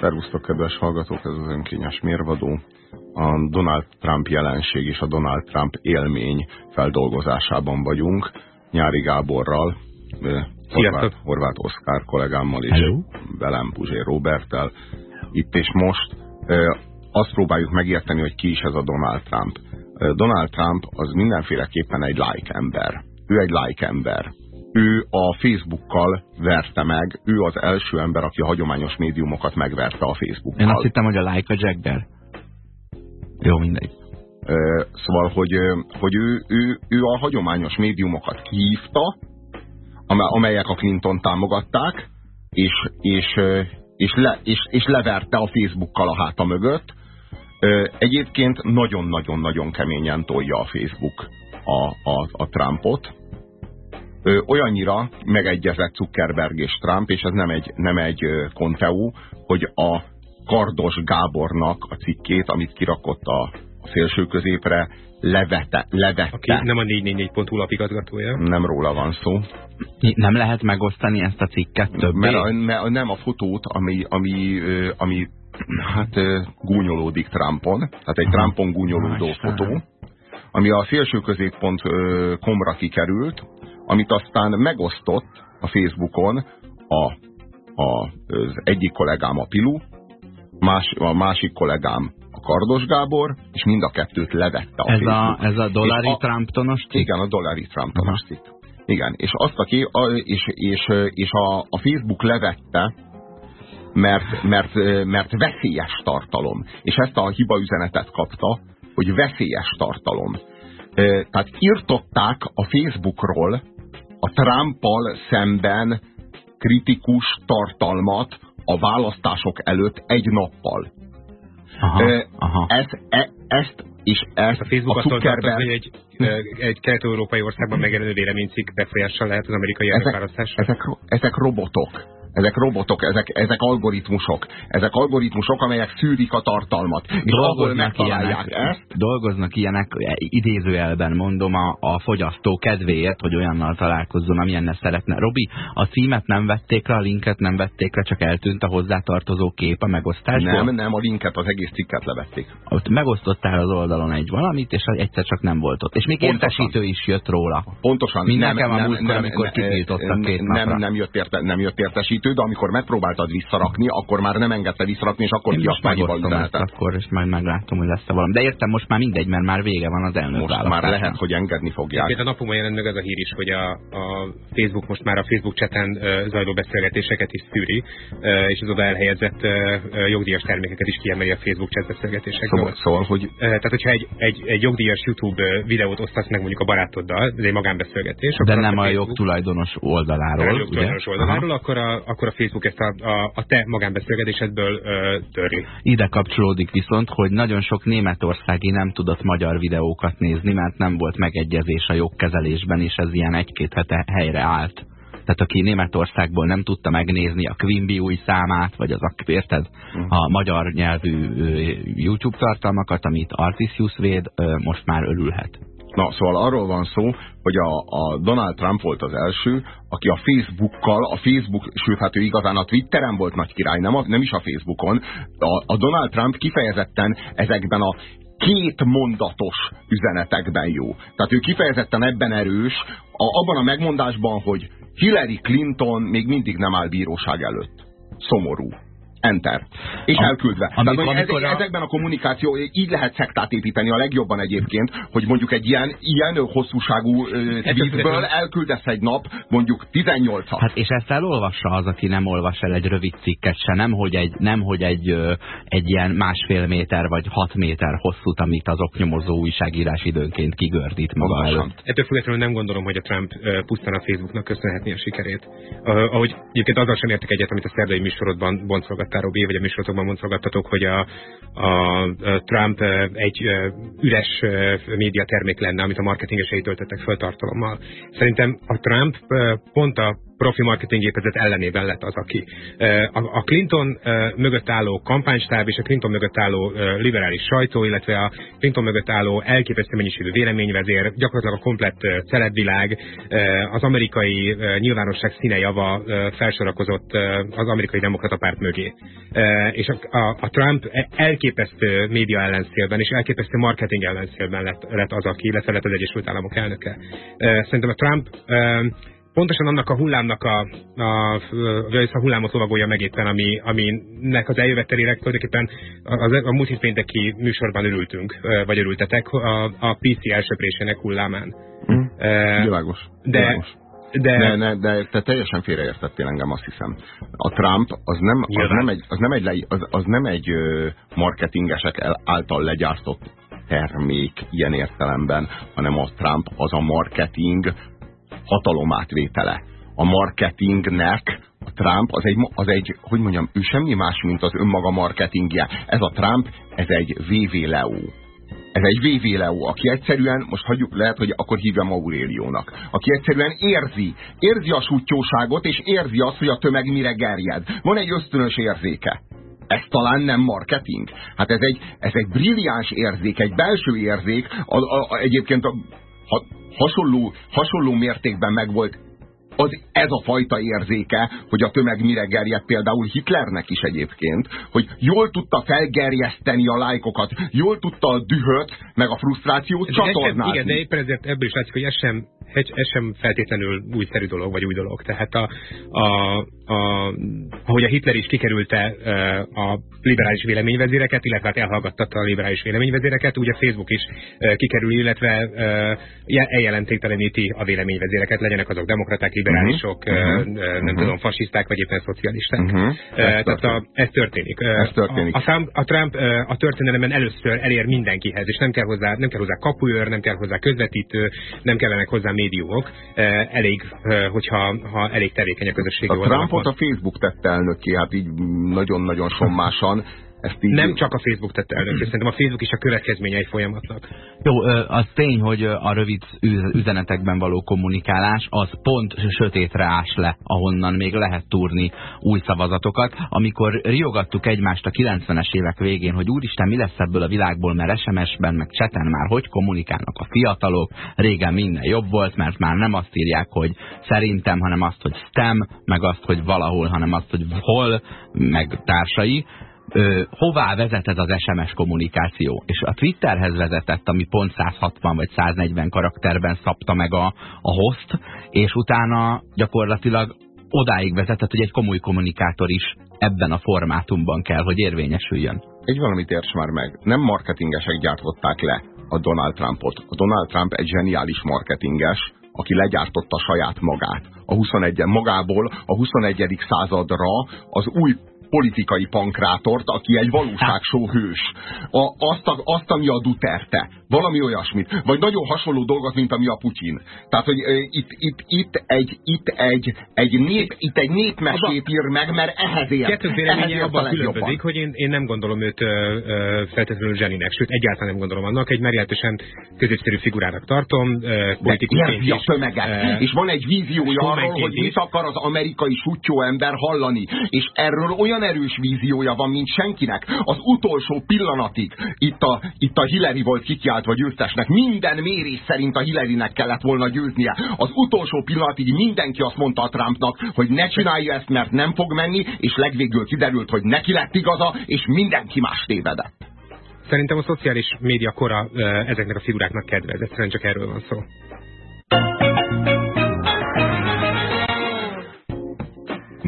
Szervusztok, kedves hallgatók, ez az önkényes mérvadó. A Donald Trump jelenség és a Donald Trump élmény feldolgozásában vagyunk. Nyári Gáborral, Horváth, Horváth Oszkár kollégámmal és Hello. velem Puzsé Roberttel. Itt és most azt próbáljuk megérteni, hogy ki is ez a Donald Trump. Donald Trump az mindenféleképpen egy like ember. Ő egy like ember ő a Facebookkal verte meg, ő az első ember, aki a hagyományos médiumokat megverte a Facebookkal. Én azt hittem, hogy a like a Jagger. Jó, mindegy. Szóval, hogy, hogy ő, ő, ő a hagyományos médiumokat kihívta, amelyek a Clinton támogatták, és, és, és, le, és, és leverte a Facebookkal a háta mögött. Egyébként nagyon-nagyon-nagyon keményen tolja a Facebook a, a, a Trumpot, ö, olyannyira megegyezett Zuckerberg és Trump, és ez nem egy, nem egy konteó, hogy a Kardos Gábornak a cikkét, amit kirakott a, a szélső középre, levette. levette. Aki nem a 444.hu lapigazgatója. Nem róla van szó. Nem lehet megosztani ezt a cikket többé? Mert, a, mert nem a fotót, ami, ami, ami hát gúnyolódik Trumpon, tehát egy Trumpon gúnyolódó fotó, ami a szélső középpont komra kikerült, amit aztán megosztott a Facebookon a, a, az egyik kollégám a Pilu, más, a másik kollégám a Kardos Gábor, és mind a kettőt levette a ez Facebook. A, ez a dollari Trumptonos cikk? Igen, a dollari Trumptonos cikk. Igen, és azt aki, a, és, és, és a, a Facebook levette, mert, mert, mert veszélyes tartalom. És ezt a hiba üzenetet kapta, hogy veszélyes tartalom. Tehát írtották a Facebookról a Trumpal szemben kritikus tartalmat a választások előtt egy nappal. Aha, e, aha. Ezt, e, ezt és ezt a Facebook a Zuckerberg... hogy egy, egy kelet-európai országban megjelenő véleménycikk befolyással lehet az amerikai elnökválasztásra. Ezek, ezek robotok. Ezek robotok, ezek, ezek algoritmusok. Ezek algoritmusok, amelyek szűrik a tartalmat. És megtalálják ilyenek, ezt... Dolgoznak ilyenek, idézőjelben mondom, a, a fogyasztó kedvéért, hogy olyannal találkozzon, amilyenne szeretne. Robi, a címet nem vették le, a linket nem vették le, csak eltűnt a hozzátartozó kép a megosztásból? Nem, nem, a linket, az egész cikket levették. Ott megosztottál az oldalon egy valamit, és egyszer csak nem volt ott. És még értesítő is jött róla. Pontosan. Mint nem, nekem a múltkor, amikor kitiltottak két nem, nem, jött érte, nem jött értesítő segítő, de amikor megpróbáltad visszarakni, akkor már nem engedte visszarakni, és akkor kiadta ezt akkor, és majd meglátom, hogy lesz-e valami. De értem, most már mindegy, mert már vége van az elnök Most már lehet, hogy engedni fogják. Két a napokban jelent meg ez a hír is, hogy a, a Facebook most már a Facebook cseten zajló beszélgetéseket is szűri, és az oda elhelyezett jogdíjas termékeket is kiemeli a Facebook chat beszélgetésekből. Szóval, szóval hogy... Tehát, hogyha egy, egy, egy jogdíjas YouTube videót osztasz meg mondjuk a barátoddal, ez egy magánbeszélgetés. De nem a, a jogtulajdonos oldaláról. A jogtulajdonos oldaláról, akkor a, akkor a Facebook ezt a, a, a te magánbeszélgetésedből ö, törli. Ide kapcsolódik viszont, hogy nagyon sok németországi nem tudott magyar videókat nézni, mert nem volt megegyezés a jogkezelésben, és ez ilyen egy-két hete helyre állt. Tehát aki Németországból nem tudta megnézni a Quimby új számát, vagy az, érted, mhm. a magyar nyelvű YouTube tartalmakat, amit Artisius véd, most már örülhet. Na, szóval arról van szó, hogy a, a Donald Trump volt az első, aki a Facebookkal, a Facebook, sőt, hát ő igazán a Twitteren volt nagy király, nem, a, nem is a Facebookon. A, a Donald Trump kifejezetten ezekben a két mondatos üzenetekben jó. Tehát ő kifejezetten ebben erős, a, abban a megmondásban, hogy Hillary Clinton még mindig nem áll bíróság előtt. Szomorú. Enter. És a, elküldve. Amikor, Tehát, amikor ez, a... Ezekben a kommunikáció, így lehet szektát építeni a legjobban egyébként, hogy mondjuk egy ilyen, ilyen hosszúságú tweetből elküldesz egy nap mondjuk 18-at. Hát és ezt elolvassa az, aki nem olvas el egy rövid cikket se, nem hogy egy, nem, hogy egy, egy ilyen másfél méter vagy hat méter hosszút, amit az oknyomozó újságírás időnként kigördít maga előtt. Ettől függetlenül nem gondolom, hogy a Trump pusztán a Facebooknak köszönhetni a sikerét. Uh, ahogy egyébként azzal sem értek egyet, amit a szerdai műsorodban boncolgat mondtál, Robi, vagy a műsorotokban mondszolgattatok, hogy a, a Trump egy üres médiatermék lenne, amit a marketingesei töltöttek föl tartalommal. Szerintem a Trump pont a profi marketinggépezet ellenében lett az, aki. A Clinton mögött álló kampánystáb és a Clinton mögött álló liberális sajtó, illetve a Clinton mögött álló elképesztő mennyiségű véleményvezér, gyakorlatilag a komplett celebvilág, az amerikai nyilvánosság színe java felsorakozott az amerikai demokrata párt mögé. És a, Trump elképesztő média ellenszélben és elképesztő marketing ellenszélben lett az, aki, illetve lett az Egyesült Államok elnöke. Szerintem a Trump pontosan annak a hullámnak a, a, a, a hullámot lovagolja meg éppen, ami, aminek az eljövetelére tulajdonképpen az, a múlt hétpénteki műsorban örültünk, vagy örültetek a, a PC elsöprésének hullámán. Mm. E, világos. De, világos. De... Ne, ne, de te teljesen félreértettél engem, azt hiszem. A Trump az nem, az nem egy, az nem egy, az, az nem egy marketingesek által legyártott termék ilyen értelemben, hanem a Trump az a marketing hatalomátvétele. A marketingnek a Trump az egy, az egy, hogy mondjam, ő semmi más, mint az önmaga marketingje. Ez a Trump, ez egy VV Leo. Ez egy VV Leo, aki egyszerűen, most hagyjuk, lehet, hogy akkor hívjam Auréliónak, aki egyszerűen érzi, érzi a sutyóságot, és érzi azt, hogy a tömeg mire gerjed. Van egy ösztönös érzéke. Ez talán nem marketing? Hát ez egy, ez egy brilliáns érzék, egy belső érzék, a, a, a, egyébként a, ha, hasonló, hasonló mértékben megvolt az ez a fajta érzéke, hogy a tömeg mire gerjed például Hitlernek is egyébként, hogy jól tudta felgerjeszteni a lájkokat, jól tudta a dühöt, meg a frusztrációt csatornázni. Igen, de éppen ezért ebből is látszik, hogy ez sem, ez sem feltétlenül újszerű dolog, vagy új dolog. Tehát a, a, a, ahogy a Hitler is kikerülte a liberális véleményvezéreket, illetve hát elhallgattatta a liberális véleményvezéreket, úgy a Facebook is kikerül, illetve eljelentékteleníti a véleményvezéreket, legyenek azok demokraták, liberálisok, uh -huh. nem uh -huh. tudom, fasiszták, vagy éppen szocialisták. Uh -huh. Tehát a, ez történik. Ez történik. A, a, a Trump a történelemben először elér mindenkihez, és nem kell hozzá, nem kell hozzá kapuőr, nem kell hozzá közvetítő, nem kellenek hozzá médiumok. Elég, hogyha ha elég tevékeny a közösség. A Trumpot a Facebook tette elnöki, hát így nagyon-nagyon sommásan. Ezt így nem csak a Facebook tette elnök, szerintem a Facebook is a következményei folyamatnak. Jó, az tény, hogy a rövid üzenetekben való kommunikálás az pont sötétre ás le, ahonnan még lehet túrni új szavazatokat. Amikor riogattuk egymást a 90-es évek végén, hogy úristen, mi lesz ebből a világból, mert SMS-ben, meg cseten már hogy kommunikálnak a fiatalok, régen minden jobb volt, mert már nem azt írják, hogy szerintem, hanem azt, hogy stem, meg azt, hogy valahol, hanem azt, hogy hol, meg társai ö, hová vezet ez az SMS kommunikáció. És a Twitterhez vezetett, ami pont 160 vagy 140 karakterben szabta meg a, a host, és utána gyakorlatilag odáig vezetett, hogy egy komoly kommunikátor is ebben a formátumban kell, hogy érvényesüljön. Egy valamit érts már meg. Nem marketingesek gyártották le a Donald Trumpot. A Donald Trump egy zseniális marketinges, aki legyártotta saját magát. A 21 magából a 21. századra az új politikai pankrátort, aki egy valóságsó hős. A, azt, azt, ami a Duterte. Valami olyasmit. Vagy nagyon hasonló dolgot, mint ami a Putyin. Tehát, hogy e, itt, itt, itt, egy, itt, egy, egy nép, itt egy népmesét ír meg, mert ehhez ért. Kettő véleménye abban különbözik, hogy én, én nem gondolom őt ö, ö, feltétlenül zseninek, sőt egyáltalán nem gondolom annak, egy meglehetősen középszerű figurának tartom, politikusként is. a tömeget. És van egy víziója arról, hogy mit akar az amerikai sutyó ember hallani. És erről olyan erős víziója van, mint senkinek. Az utolsó pillanatig itt a, itt a Hillary volt kikiáltva győztesnek. Minden mérés szerint a Hillarynek kellett volna győznie. Az utolsó pillanatig mindenki azt mondta a Trumpnak, hogy ne csinálja ezt, mert nem fog menni, és legvégül kiderült, hogy neki lett igaza, és mindenki más tévedett. Szerintem a szociális média kora ezeknek a figuráknak kedvez. Egyszerűen csak erről van szó.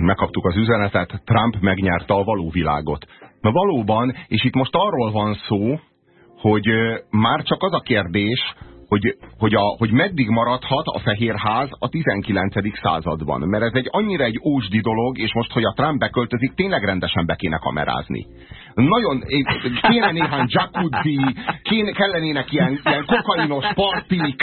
megkaptuk az üzenetet, Trump megnyerte a való világot. Na valóban, és itt most arról van szó, hogy már csak az a kérdés, hogy, hogy, a, hogy meddig maradhat a Fehérház a 19. században. Mert ez egy annyira egy ósdi dolog, és most, hogy a Trump beköltözik, tényleg rendesen be kéne kamerázni nagyon kéne néhány jacuzzi, kéne, kellenének ilyen, ilyen kokainos partik,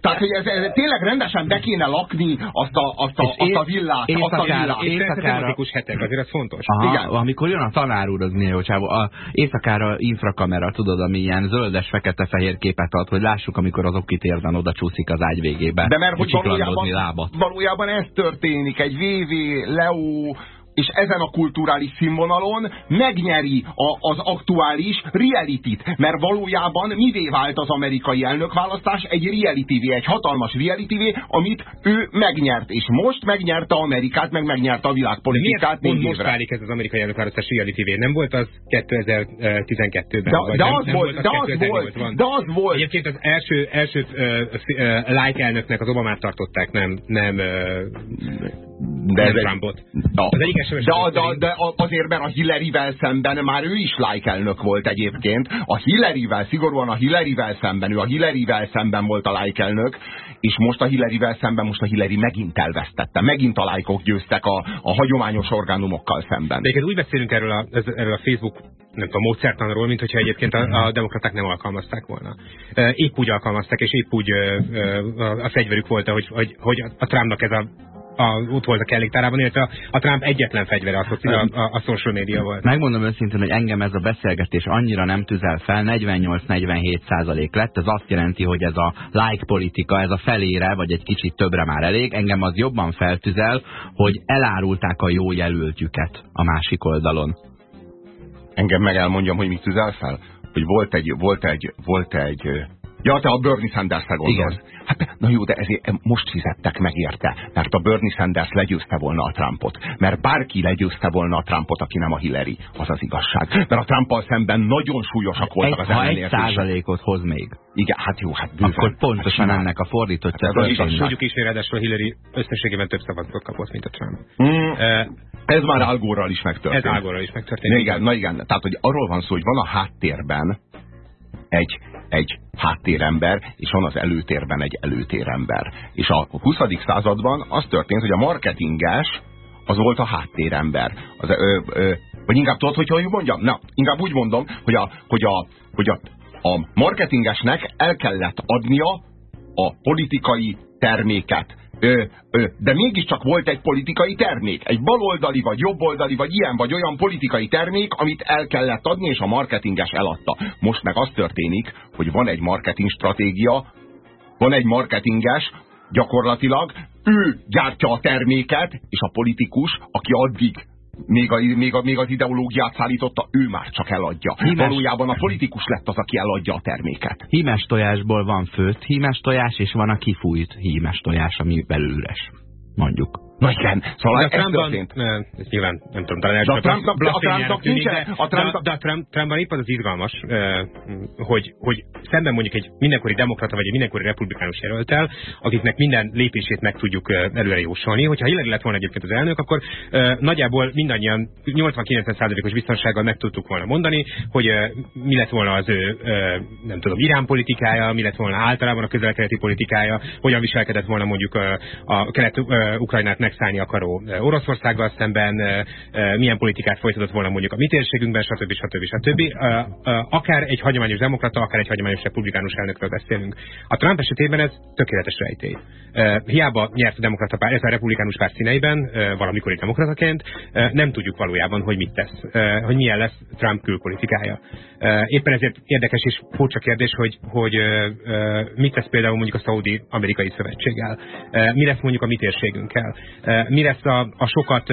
tehát hogy ez, ez tényleg rendesen be kéne lakni azt a, azt a, azt a villát. Azt a villát. Éjszakára, hetek, azért ez fontos. Aha, Igen. Amikor jön a tanár úr, az milyen jó csávó. A éjszakára infrakamera, tudod, ami ilyen zöldes, fekete-fehér képet ad, hogy lássuk, amikor az okitérben oda csúszik az ágy végébe. De mert hogy valójában, lábat. valójában ez történik, egy VV, Leo, és ezen a kulturális színvonalon megnyeri a, az aktuális reality-t, mert valójában mivé vált az amerikai elnökválasztás? Egy reality egy hatalmas reality amit ő megnyert, és most megnyerte Amerikát, meg megnyerte a világpolitikát. Miért most válik ez az amerikai elnökválasztás reality Nem volt az 2012-ben? De, de, az, nem volt, volt, de az volt, van. de az volt. Egyébként az első, első uh, uh, like elnöknek az Obamát tartották, nem, nem uh, de ez Trumpot. Da. Az egyik de, de, de azért, mert a Hillary-vel szemben már ő is like elnök volt egyébként. A Hillary-vel, szigorúan a Hillary-vel szemben, ő a Hillary-vel szemben volt a like elnök, és most a Hillary-vel szemben, most a Hillary megint elvesztette. Megint a lájkok győztek a, a hagyományos orgánumokkal szemben. De úgy beszélünk erről a, erről a Facebook nem tudom, módszertanról, mint hogyha egyébként a, a demokraták nem alkalmazták volna. Épp úgy alkalmazták, és épp úgy a fegyverük volt, hogy, hogy, hogy a Trumpnak ez a a, ott volt a kelléktárában, illetve a, a Trump egyetlen fegyvere a, a, a, a social media volt. Megmondom őszintén, hogy engem ez a beszélgetés annyira nem tüzel fel, 48-47 százalék lett, ez azt jelenti, hogy ez a like politika, ez a felére, vagy egy kicsit többre már elég, engem az jobban feltüzel, hogy elárulták a jó jelöltjüket a másik oldalon. Engem meg elmondjam, hogy mit tüzel fel? Hogy volt egy, volt egy, volt egy Ja, te a Bernie Sanders-re gondolsz. Igen. Hát, na jó, de ezért most fizettek meg érte, mert a Bernie Sanders legyőzte volna a Trumpot. Mert bárki legyőzte volna a Trumpot, aki nem a Hillary. Az az igazság. Mert a Trumpal szemben nagyon súlyosak voltak egy, az Ha egy százalékot hoz még. Igen, hát jó, hát bőven. Akkor pontosan hát, ennek a fordítottja. Hát, és tudjuk is, hogy ráadásul Hillary összességében több szavazatot kapott, mint a Trump. Mm. Uh, ez már Algorral is megtörtént. Ez Algorral is megtörtént. Na igen, na igen, tehát hogy arról van szó, hogy van a háttérben egy, egy háttérember, és van az előtérben egy előtérember. És a 20. században az történt, hogy a marketinges az volt a háttérember. Az, ö, ö, vagy inkább tudod, hogy hogy mondjam? Na, inkább úgy mondom, hogy a, hogy a, hogy a, a marketingesnek el kellett adnia a politikai terméket ö, ö, de mégiscsak volt egy politikai termék, egy baloldali, vagy jobboldali, vagy ilyen, vagy olyan politikai termék, amit el kellett adni, és a marketinges eladta. Most meg az történik, hogy van egy marketing stratégia, van egy marketinges, gyakorlatilag ő gyártja a terméket, és a politikus, aki addig még, a, még, a, még az ideológiát szállította, ő már csak eladja. Hímes... Valójában a politikus lett az, aki eladja a terméket. Hímes tojásból van főtt hímes tojás, és van a kifújt hímes tojás, ami belülres. Mondjuk. Na igen, szóval ez történt. Ne, ez nyilván nem tudom, talán de a Trumpnak, a Trumpnak nincsen. A Trumpnak... De, de a Trump, Trumpban épp az az izgalmas, hogy, hogy szemben mondjuk egy mindenkori demokrata vagy egy mindenkori republikánus jelöltel, akiknek minden lépését meg tudjuk előre jósolni. Hogyha Hillary lett volna egyébként az elnök, akkor nagyjából mindannyian 80-90%-os biztonsággal meg tudtuk volna mondani, hogy mi lett volna az ő, nem tudom, Irán politikája, mi lett volna általában a közel-keleti politikája, hogyan viselkedett volna mondjuk a, a kelet-ukrajnát megszállni akaró Oroszországgal szemben, milyen politikát folytatott volna mondjuk a mi térségünkben, stb. stb. stb. Akár egy hagyományos demokrata, akár egy hagyományos republikánus elnökről beszélünk. A Trump esetében ez tökéletes rejtély. Hiába nyert a demokrata pár, ez a republikánus pár színeiben, valamikor egy demokrataként, nem tudjuk valójában, hogy mit tesz, hogy milyen lesz Trump külpolitikája. Éppen ezért érdekes és furcsa kérdés, hogy, hogy mit tesz például mondjuk a Szaudi-amerikai szövetséggel, mi lesz mondjuk a mi térségünkkel, mi lesz a, a sokat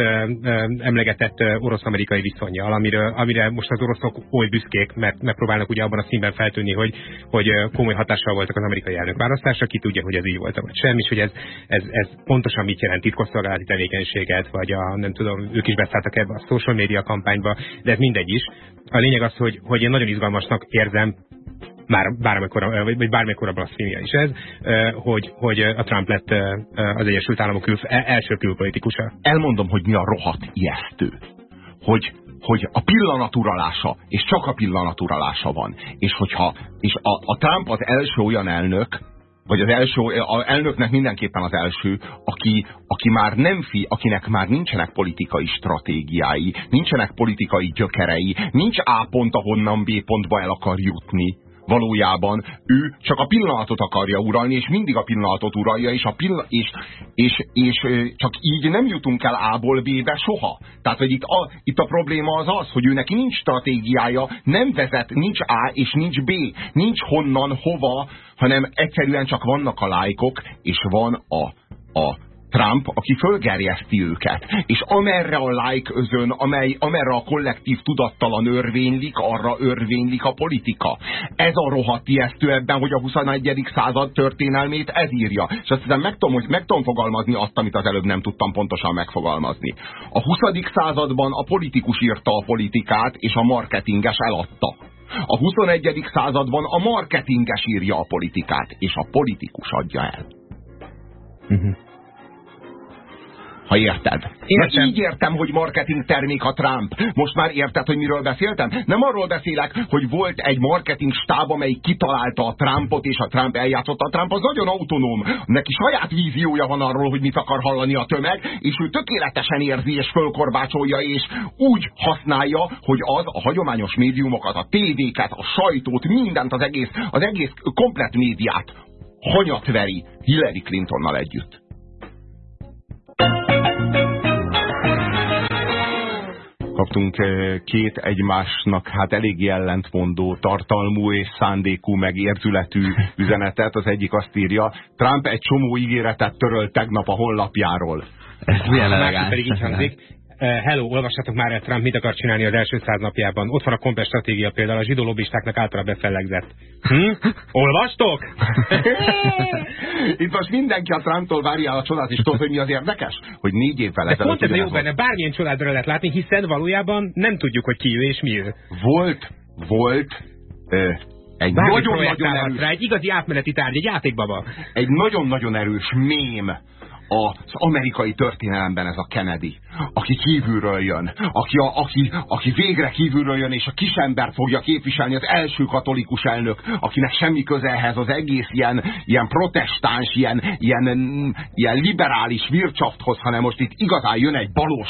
emlegetett orosz-amerikai viszonyjal, amiről, amire most az oroszok oly büszkék, mert megpróbálnak ugye abban a színben feltűnni, hogy, hogy komoly hatással voltak az amerikai elnökválasztásra, ki tudja, hogy ez így volt, vagy sem, és hogy ez, ez, ez pontosan mit jelent titkosszolgálati tevékenységet, vagy a, nem tudom, ők is beszálltak ebbe a social media kampányba, de ez mindegy is. A lényeg az, hogy, hogy én nagyon izgalmasnak érzem már bármikor, vagy bármikor a blasfémia is ez, hogy, hogy a Trump lett az Egyesült Államok kül, e, első külpolitikusa. Elmondom, hogy mi a rohadt ijesztő. Hogy, hogy a pillanaturalása, és csak a pillanaturalása van. És hogyha és a, a Trump az első olyan elnök, vagy az első, a elnöknek mindenképpen az első, aki, aki már nem fi, akinek már nincsenek politikai stratégiái, nincsenek politikai gyökerei, nincs A pont, ahonnan B pontba el akar jutni, valójában ő csak a pillanatot akarja uralni, és mindig a pillanatot uralja, és, a pillan és, és, és, csak így nem jutunk el A-ból B-be soha. Tehát, hogy itt a, itt a probléma az az, hogy ő neki nincs stratégiája, nem vezet, nincs A és nincs B, nincs honnan, hova, hanem egyszerűen csak vannak a lájkok, és van a, a Trump, aki fölgerjeszti őket. És amerre a like özön, amely, amerre a kollektív tudattalan örvénylik, arra örvénylik a politika. Ez a rohadt ijesztő ebben, hogy a 21. század történelmét ez írja. És azt hiszem, meg tudom, hogy meg tudom fogalmazni azt, amit az előbb nem tudtam pontosan megfogalmazni. A 20. században a politikus írta a politikát, és a marketinges eladta. A 21. században a marketinges írja a politikát, és a politikus adja el. Uh -huh. Ha érted. Én Értem. így értem, hogy marketing termék a Trump. Most már érted, hogy miről beszéltem? Nem arról beszélek, hogy volt egy marketing stáb, amely kitalálta a Trumpot, és a Trump eljátszotta. A Trump az nagyon autonóm. Neki saját víziója van arról, hogy mit akar hallani a tömeg, és ő tökéletesen érzi, és fölkorbácsolja, és úgy használja, hogy az a hagyományos médiumokat, a tévéket, a sajtót, mindent, az egész, az egész komplet médiát hanyatveri Hillary Clintonnal együtt. Kaptunk eh, két egymásnak hát elég ellentmondó tartalmú és szándékú meg érzületű üzenetet. Az egyik azt írja, Trump egy csomó ígéretet törölt tegnap a honlapjáról. Ez milyen elegáns. Pedig így hangzik. Eh, hello, olvassátok már el Trump mit akar csinálni az első száz napjában. Ott van a komplex stratégia például a zsidó lobbistáknak általában befellegzett. Hm? Olvastok? Itt most mindenki a Trumptól várja a csodát, és tudod, hogy mi az érdekes? Hogy négy évvel ezelőtt... pont ez a jó benne, bármilyen csodádra lehet látni, hiszen valójában nem tudjuk, hogy ki ő és mi ő. Volt, volt, ö, egy nagyon-nagyon erős... Rá, egy igazi átmeneti tárgy, egy játékbaba. Egy nagyon-nagyon erős mém az amerikai történelemben ez a Kennedy, aki kívülről jön, aki, a, aki, aki végre kívülről jön, és a kisember fogja képviselni az első katolikus elnök, akinek semmi köze ehhez az egész ilyen, ilyen protestáns, ilyen, ilyen, ilyen liberális vircsafthoz, hanem most itt igazán jön egy balos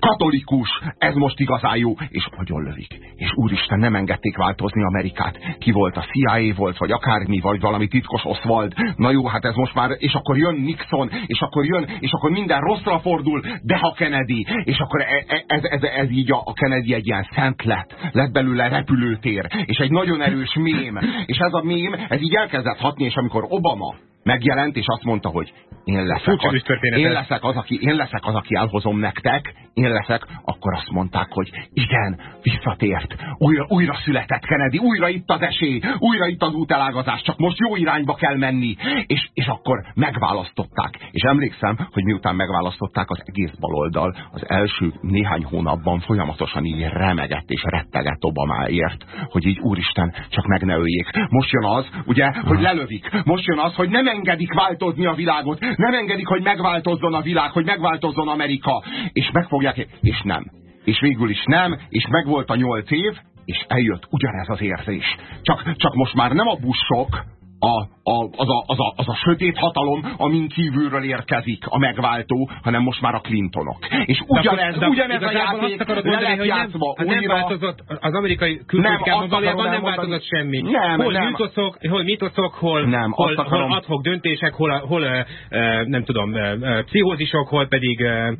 katolikus, ez most igazán jó, és nagyon lövik. És úristen, nem engedték változni Amerikát. Ki volt a CIA volt, vagy akármi, vagy valami titkos Oswald. Na jó, hát ez most már, és akkor jön Nixon, és akkor jön, és akkor minden rosszra fordul, de ha Kennedy, és akkor e, e, ez, ez, ez így a, a Kennedy egy ilyen szent lett, lett belőle repülőtér, és egy nagyon erős mém. És ez a mém, ez így elkezdett hatni, és amikor Obama megjelent, és azt mondta, hogy én leszek, az, én leszek, az, aki, én leszek az, aki elhozom nektek, én leszek, akkor azt mondták, hogy igen, visszatért, újra, újra született Kennedy, újra itt az esély, újra itt az útelágazás, csak most jó irányba kell menni, és, és akkor megválasztották. És emlékszem, hogy miután megválasztották az egész baloldal, az első néhány hónapban folyamatosan így remegett és rettegett Obamáért, hogy így úristen, csak meg ne öljék. Most jön az, ugye, hogy lelövik. Most jön az, hogy nem engedik változni a világot, nem engedik, hogy megváltozzon a világ, hogy megváltozzon Amerika, és meg fogják, és nem. És végül is nem, és megvolt a nyolc év, és eljött ugyanez az érzés. Csak, csak most már nem a buszok, a, a, az, a, az, a, az a sötét hatalom, amin kívülről érkezik a megváltó, hanem most már a Clintonok. És ugyanez, de, ugyanez a játék le lett játszva nem, újra... Nem változott, az amerikai külpolitikában valójában nem változott semmi. Nem, hol nem. Mitoszok, hol mitoszok, hol, nem, hol, akarom... hol adhok döntések, hol, hol uh, nem tudom, uh, pszichózisok, hol pedig uh,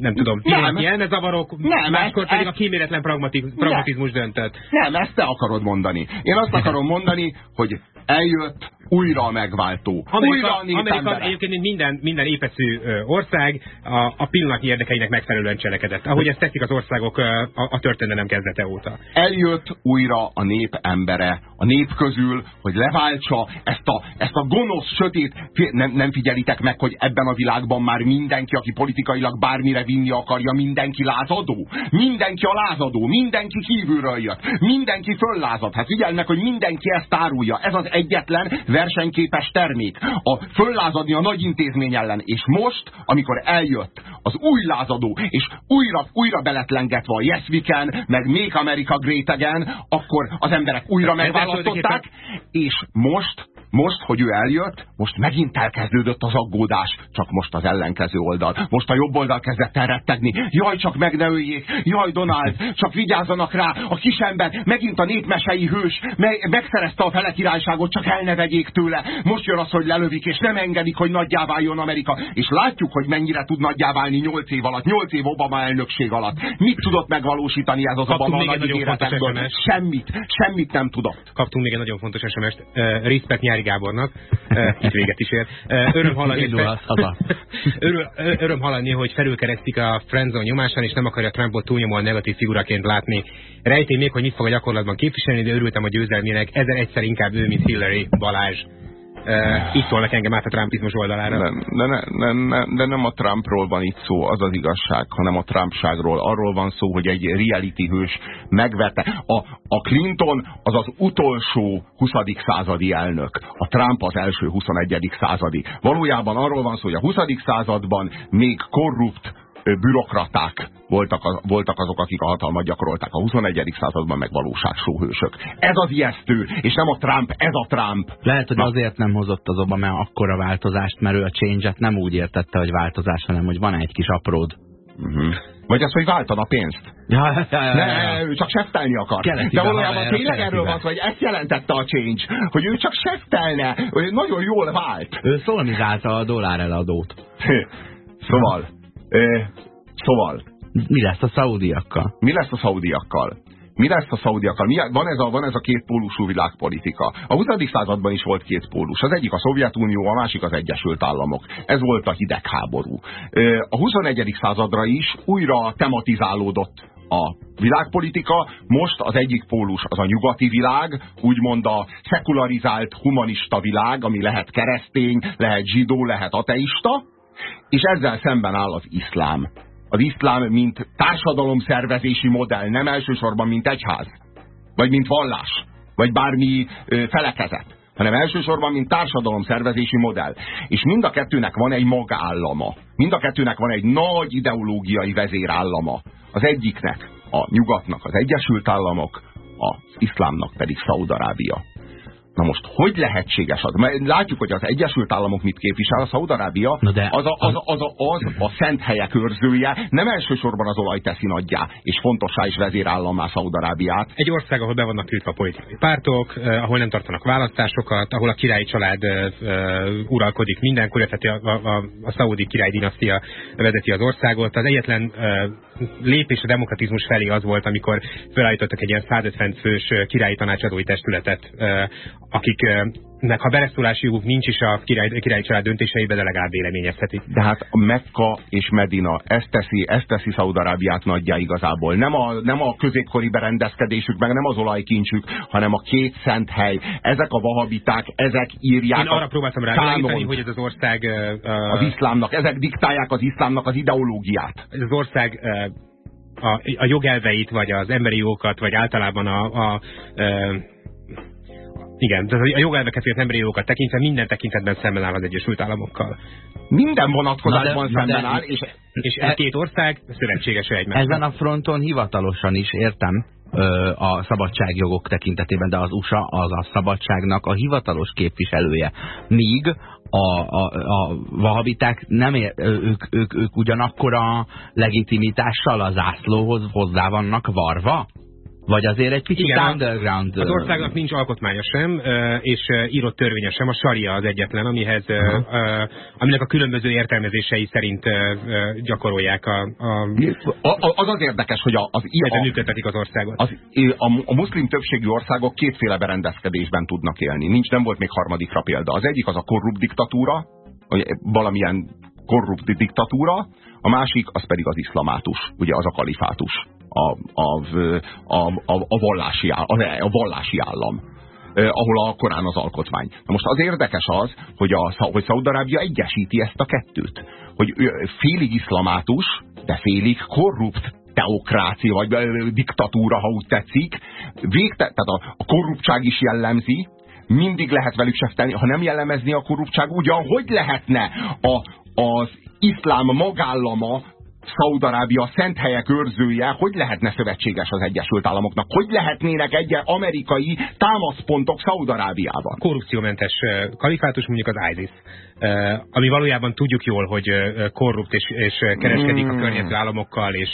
nem tudom, pillanatnyi elmezavarok, nem, máskor pedig a kíméletlen pragmatizmus döntött. Nem, ezt te akarod mondani. Én azt akarom mondani, hogy eljött újra megváltó. Amerika, újra Amerika egyébként minden, minden épeszű ország a, a pillanatnyi érdekeinek megfelelően cselekedett. Ahogy ezt teszik az országok a, a történelem kezdete óta. Eljött újra a nép embere, a nép közül, hogy leváltsa ezt a, ezt a gonosz, sötét, nem, nem figyelitek meg, hogy ebben a világban már mindenki, aki politikailag bármire vinni akarja, mindenki lázadó. Mindenki a lázadó, mindenki kívülről jött, mindenki föllázad. Hát figyelnek, hogy mindenki ezt árulja. Ez az egyetlen versenyképes termék. A föllázadni a nagy intézmény ellen. És most, amikor eljött az új lázadó, és újra, újra beletlengetve a Yes We Can, meg Make America Great Again, akkor az emberek újra megválasztották, és most most, hogy ő eljött, most megint elkezdődött az aggódás, csak most az ellenkező oldal. Most a jobb oldal kezdett el rettegni. Jaj, csak meg ne öljék, jaj, Donald, csak vigyázzanak rá, a kisember, megint a népmesei hős, me megszerezte a fele királyságot, csak el ne vegyék tőle. Most jön az, hogy lelövik, és nem engedik, hogy nagyjá váljon Amerika. És látjuk, hogy mennyire tud nagyjá válni 8 év alatt, 8 év Obama elnökség alatt. Mit tudott megvalósítani ez az Kaptunk Obama még egy nagy nagyon fontos ígéretekből? Semmit, semmit nem tudott. Kaptunk még egy nagyon fontos SMS-t. Uh, respect Nyári Gábornak. Uh, itt véget is ér. Uh, öröm hallani, öröm, öröm hallani, hogy felülkeresztik a friendzone nyomásán, és nem akarja Trumpot túlnyomóan negatív figuraként látni. Rejtély még, hogy mit fog a gyakorlatban képviselni, de örültem a győzelmének. Ezer egyszer inkább ő, mint Hillary Balázs. Uh, így szólnak engem át a trumpizmus oldalára. Nem, de, ne, ne, ne, de nem a Trumpról van itt szó, az az igazság, hanem a Trumpságról. Arról van szó, hogy egy reality hős megvette. A, a Clinton az az utolsó 20. századi elnök. A Trump az első 21. századi. Valójában arról van szó, hogy a 20. században még korrupt bürokraták voltak, a, voltak azok, akik a hatalmat gyakorolták. A 21. században meg valóságsó hősök. Ez az ijesztő, és nem a Trump, ez a Trump. Lehet, hogy Na. azért nem hozott az Obama akkora változást, mert ő a change-et nem úgy értette, hogy változás, hanem hogy van egy kis apród. Uh-huh. Vagy az, hogy váltana pénzt. Ja, ja, ja, ja, Ne, ja. ő csak seftelni akar. Keletibe, De valójában tényleg erről van hogy ezt jelentette a change, hogy ő csak seftelne, hogy nagyon jól vált. Ő szolmizálta a dollár eladót. Szóval, szóval, Mi lesz a szaudiakkal? mi lesz a szaudiakkal? Mi lesz a szaudiakkal? Mi, van, ez a, van ez a két pólusú világpolitika. A 20. században is volt két pólus. Az egyik a Szovjetunió, a másik az Egyesült Államok. Ez volt a hidegháború. A 21. századra is újra tematizálódott a világpolitika. Most az egyik pólus az a nyugati világ, úgymond a szekularizált humanista világ, ami lehet keresztény, lehet zsidó, lehet ateista, és ezzel szemben áll az iszlám. Az iszlám, mint társadalomszervezési modell, nem elsősorban, mint egyház, vagy mint vallás, vagy bármi felekezet, hanem elsősorban, mint társadalomszervezési modell. És mind a kettőnek van egy magállama. Mind a kettőnek van egy nagy ideológiai vezérállama. Az egyiknek, a nyugatnak az Egyesült Államok, az iszlámnak pedig Szaudarábia. Na most, hogy lehetséges az? Mert látjuk, hogy az Egyesült Államok mit képvisel, a Szaudarábia az, a, az, az, a, az a szent helyek őrzője, nem elsősorban az olaj teszi nagyjá, és fontossá is vezérállammá Szaudarábiát. Egy ország, ahol be vannak tiltva politikai pártok, eh, ahol nem tartanak választásokat, ahol a királyi család eh, eh, uralkodik mindenkor, illetve a, a, a, a szaudi király dinasztia vezeti az országot. Az egyetlen eh, lépés a demokratizmus felé az volt, amikor felállítottak egy ilyen 150 fős királyi tanácsadói testületet, eh, akiknek ha beleszólási joguk nincs is a király, királyi család döntéseibe, de legalább véleményezhetik. De hát a Mekka és Medina, ezt teszi, ezt teszi Szaudarábiát nagyjá igazából. Nem a, nem a középkori berendezkedésük, meg nem az olajkincsük, hanem a két szent hely. Ezek a vahabiták, ezek írják Én arra próbáltam rá kánont világítani, hogy ez az ország eh, az iszlámnak, ezek diktálják az iszlámnak az ideológiát. ez az ország eh, a, a jogelveit, vagy az emberi jogokat, vagy általában a, a, a igen, de a jogelveket, az emberi jogokat tekintve minden tekintetben szemben áll az Egyesült Államokkal. Minden vonatkozásban Na de- na de- szemben áll, és És ez a két ország szövetségesre egymással. Ezen a fronton hivatalosan is értem ö, a szabadságjogok tekintetében, de az USA az a szabadságnak a hivatalos képviselője. Míg a, a, a vahabiták nem ér, ők, ők, ők ugyanakkor a legitimitással a zászlóhoz hozzá vannak varva? Vagy azért egy kicsit Igen, underground? Az országnak nincs alkotmánya sem, és írott törvénye sem, a saria az egyetlen, amihez, aminek a különböző értelmezései szerint gyakorolják a, a az az érdekes, hogy a, az, a, működtetik az országot. az, a, a muszlim többségű országok kétféle berendezkedésben tudnak élni. Nincs, nem volt még harmadikra példa. Az egyik az a korrupt diktatúra, vagy valamilyen korrupt diktatúra, a másik az pedig az iszlamátus, ugye az a kalifátus, a, a, a, a, a, vallási, a, a vallási állam eh, ahol a Korán az alkotmány. Na most az érdekes az, hogy, a, hogy Szaudarábia egyesíti ezt a kettőt. Hogy félig iszlamátus, de félig korrupt teokrácia, vagy diktatúra, ha úgy tetszik. Végte, tehát a, a korruptság is jellemzi, mindig lehet velük seftelni. Ha nem jellemezni a korruptság, ugyan hogy lehetne a, az iszlám magállama Szaudarábia szent helyek őrzője, hogy lehetne szövetséges az Egyesült Államoknak? Hogy lehetnének egy amerikai támaszpontok Szaudarábiában? Korrupciómentes kalifátus mondjuk az ISIS, ami valójában tudjuk jól, hogy korrupt és, és kereskedik a környező államokkal, és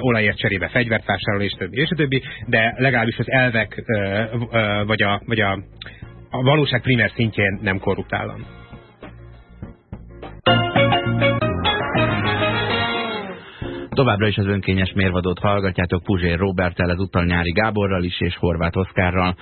olajért cserébe fegyvert vásárol, és többi, és többi, de legalábbis az elvek, vagy a, vagy a, a valóság primer szintjén nem korrupt állam. Továbbra is az önkényes mérvadót hallgatjátok Puzsér Robertel, az utal Nyári Gáborral is, és Horváth Oszkárral.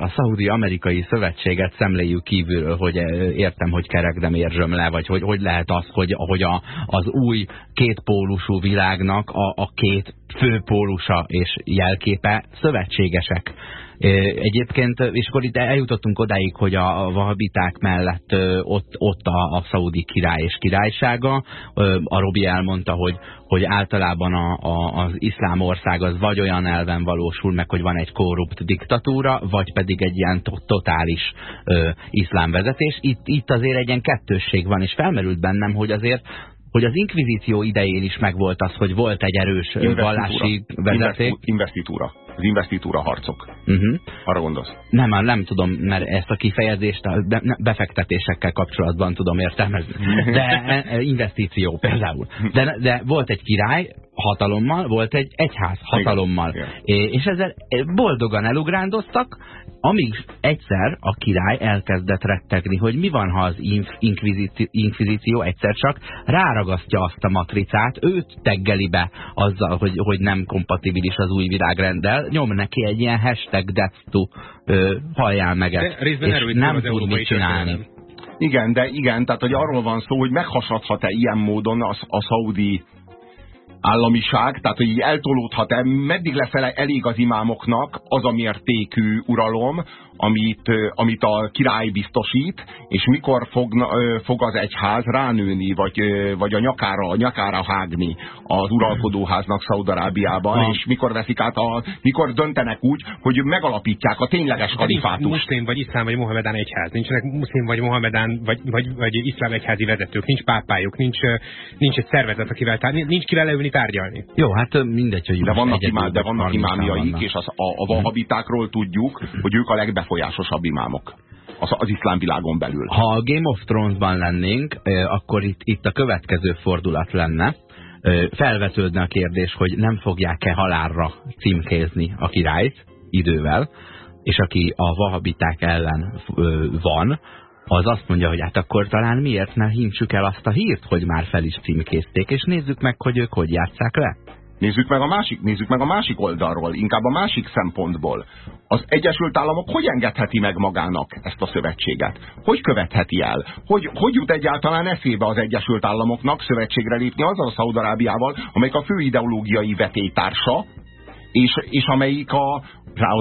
A Szaudi-Amerikai Szövetséget szemléljük kívülről, hogy értem, hogy kerek, de érzsöm le, vagy hogy, hogy lehet az, hogy, hogy a, az új kétpólusú világnak a, a két főpólusa és jelképe szövetségesek. Egyébként, és akkor itt eljutottunk odáig, hogy a vahabiták mellett ott, ott a, a szaudi király és királysága. A Robi elmondta, hogy, hogy általában a, a, az iszlám ország az vagy olyan elven valósul meg, hogy van egy korrupt diktatúra, vagy pedig egy ilyen totális ö, iszlám vezetés. Itt, itt azért egy ilyen kettősség van, és felmerült bennem, hogy azért hogy az inkvizíció idején is megvolt az, hogy volt egy erős vallási vezeték. Investitúra az investitúra harcok. Uh mhm. -huh. Arra gondolsz? Nem, nem tudom, mert ezt a kifejezést a befektetésekkel kapcsolatban tudom értelmezni. De investíció például. De, de volt egy király hatalommal, volt egy egyház hatalommal. Igen. Igen. És ezzel boldogan elugrándoztak, amíg egyszer a király elkezdett rettegni, hogy mi van, ha az inkvizíció, inkvizíció egyszer csak ráragasztja azt a matricát, őt teggeli be azzal, hogy, hogy nem kompatibilis az új világrenddel, nyom neki egy ilyen hashtag death to, halljál meg ezt, és nem tud mit csinálni. Igen, de igen, tehát hogy arról van szó, hogy meghasadhat-e ilyen módon a, a szaudi államiság, tehát hogy így eltolódhat-e, meddig lesz elég az imámoknak az a mértékű uralom, amit, amit a király biztosít, és mikor fog, fog az egyház ránőni, vagy, vagy a nyakára, a nyakára hágni az uralkodóháznak Szaudarábiában, és mikor veszik át, a, mikor döntenek úgy, hogy megalapítják a tényleges kalifátust. Muszlim vagy iszlám vagy mohamedán egyház. Nincsenek muszlim vagy mohamedán vagy, vagy, vagy iszlám egyházi vezetők, nincs pápájuk, nincs, nincs egy szervezet, akivel tárgyalni, nincs kivel leülni tárgyalni. Jó, hát mindegy, hogy de vannak, imá, de vannak imámiaik, és az, a, a vahabitákról tudjuk, hogy ők a legbe legbefolyásosabb imámok az, az iszlám világon belül. Ha a Game of Thrones-ban lennénk, akkor itt, itt a következő fordulat lenne. Felvetődne a kérdés, hogy nem fogják-e halálra címkézni a királyt idővel, és aki a vahabiták ellen van, az azt mondja, hogy hát akkor talán miért ne hintsük el azt a hírt, hogy már fel is címkézték, és nézzük meg, hogy ők hogy játszák le. Nézzük meg, a másik, nézzük meg a másik oldalról, inkább a másik szempontból. Az Egyesült Államok hogy engedheti meg magának ezt a szövetséget? Hogy követheti el? Hogy, hogy jut egyáltalán eszébe az Egyesült Államoknak szövetségre lépni azzal a Szaudarábiával, amelyik a fő ideológiai vetétársa, és, és amelyik a,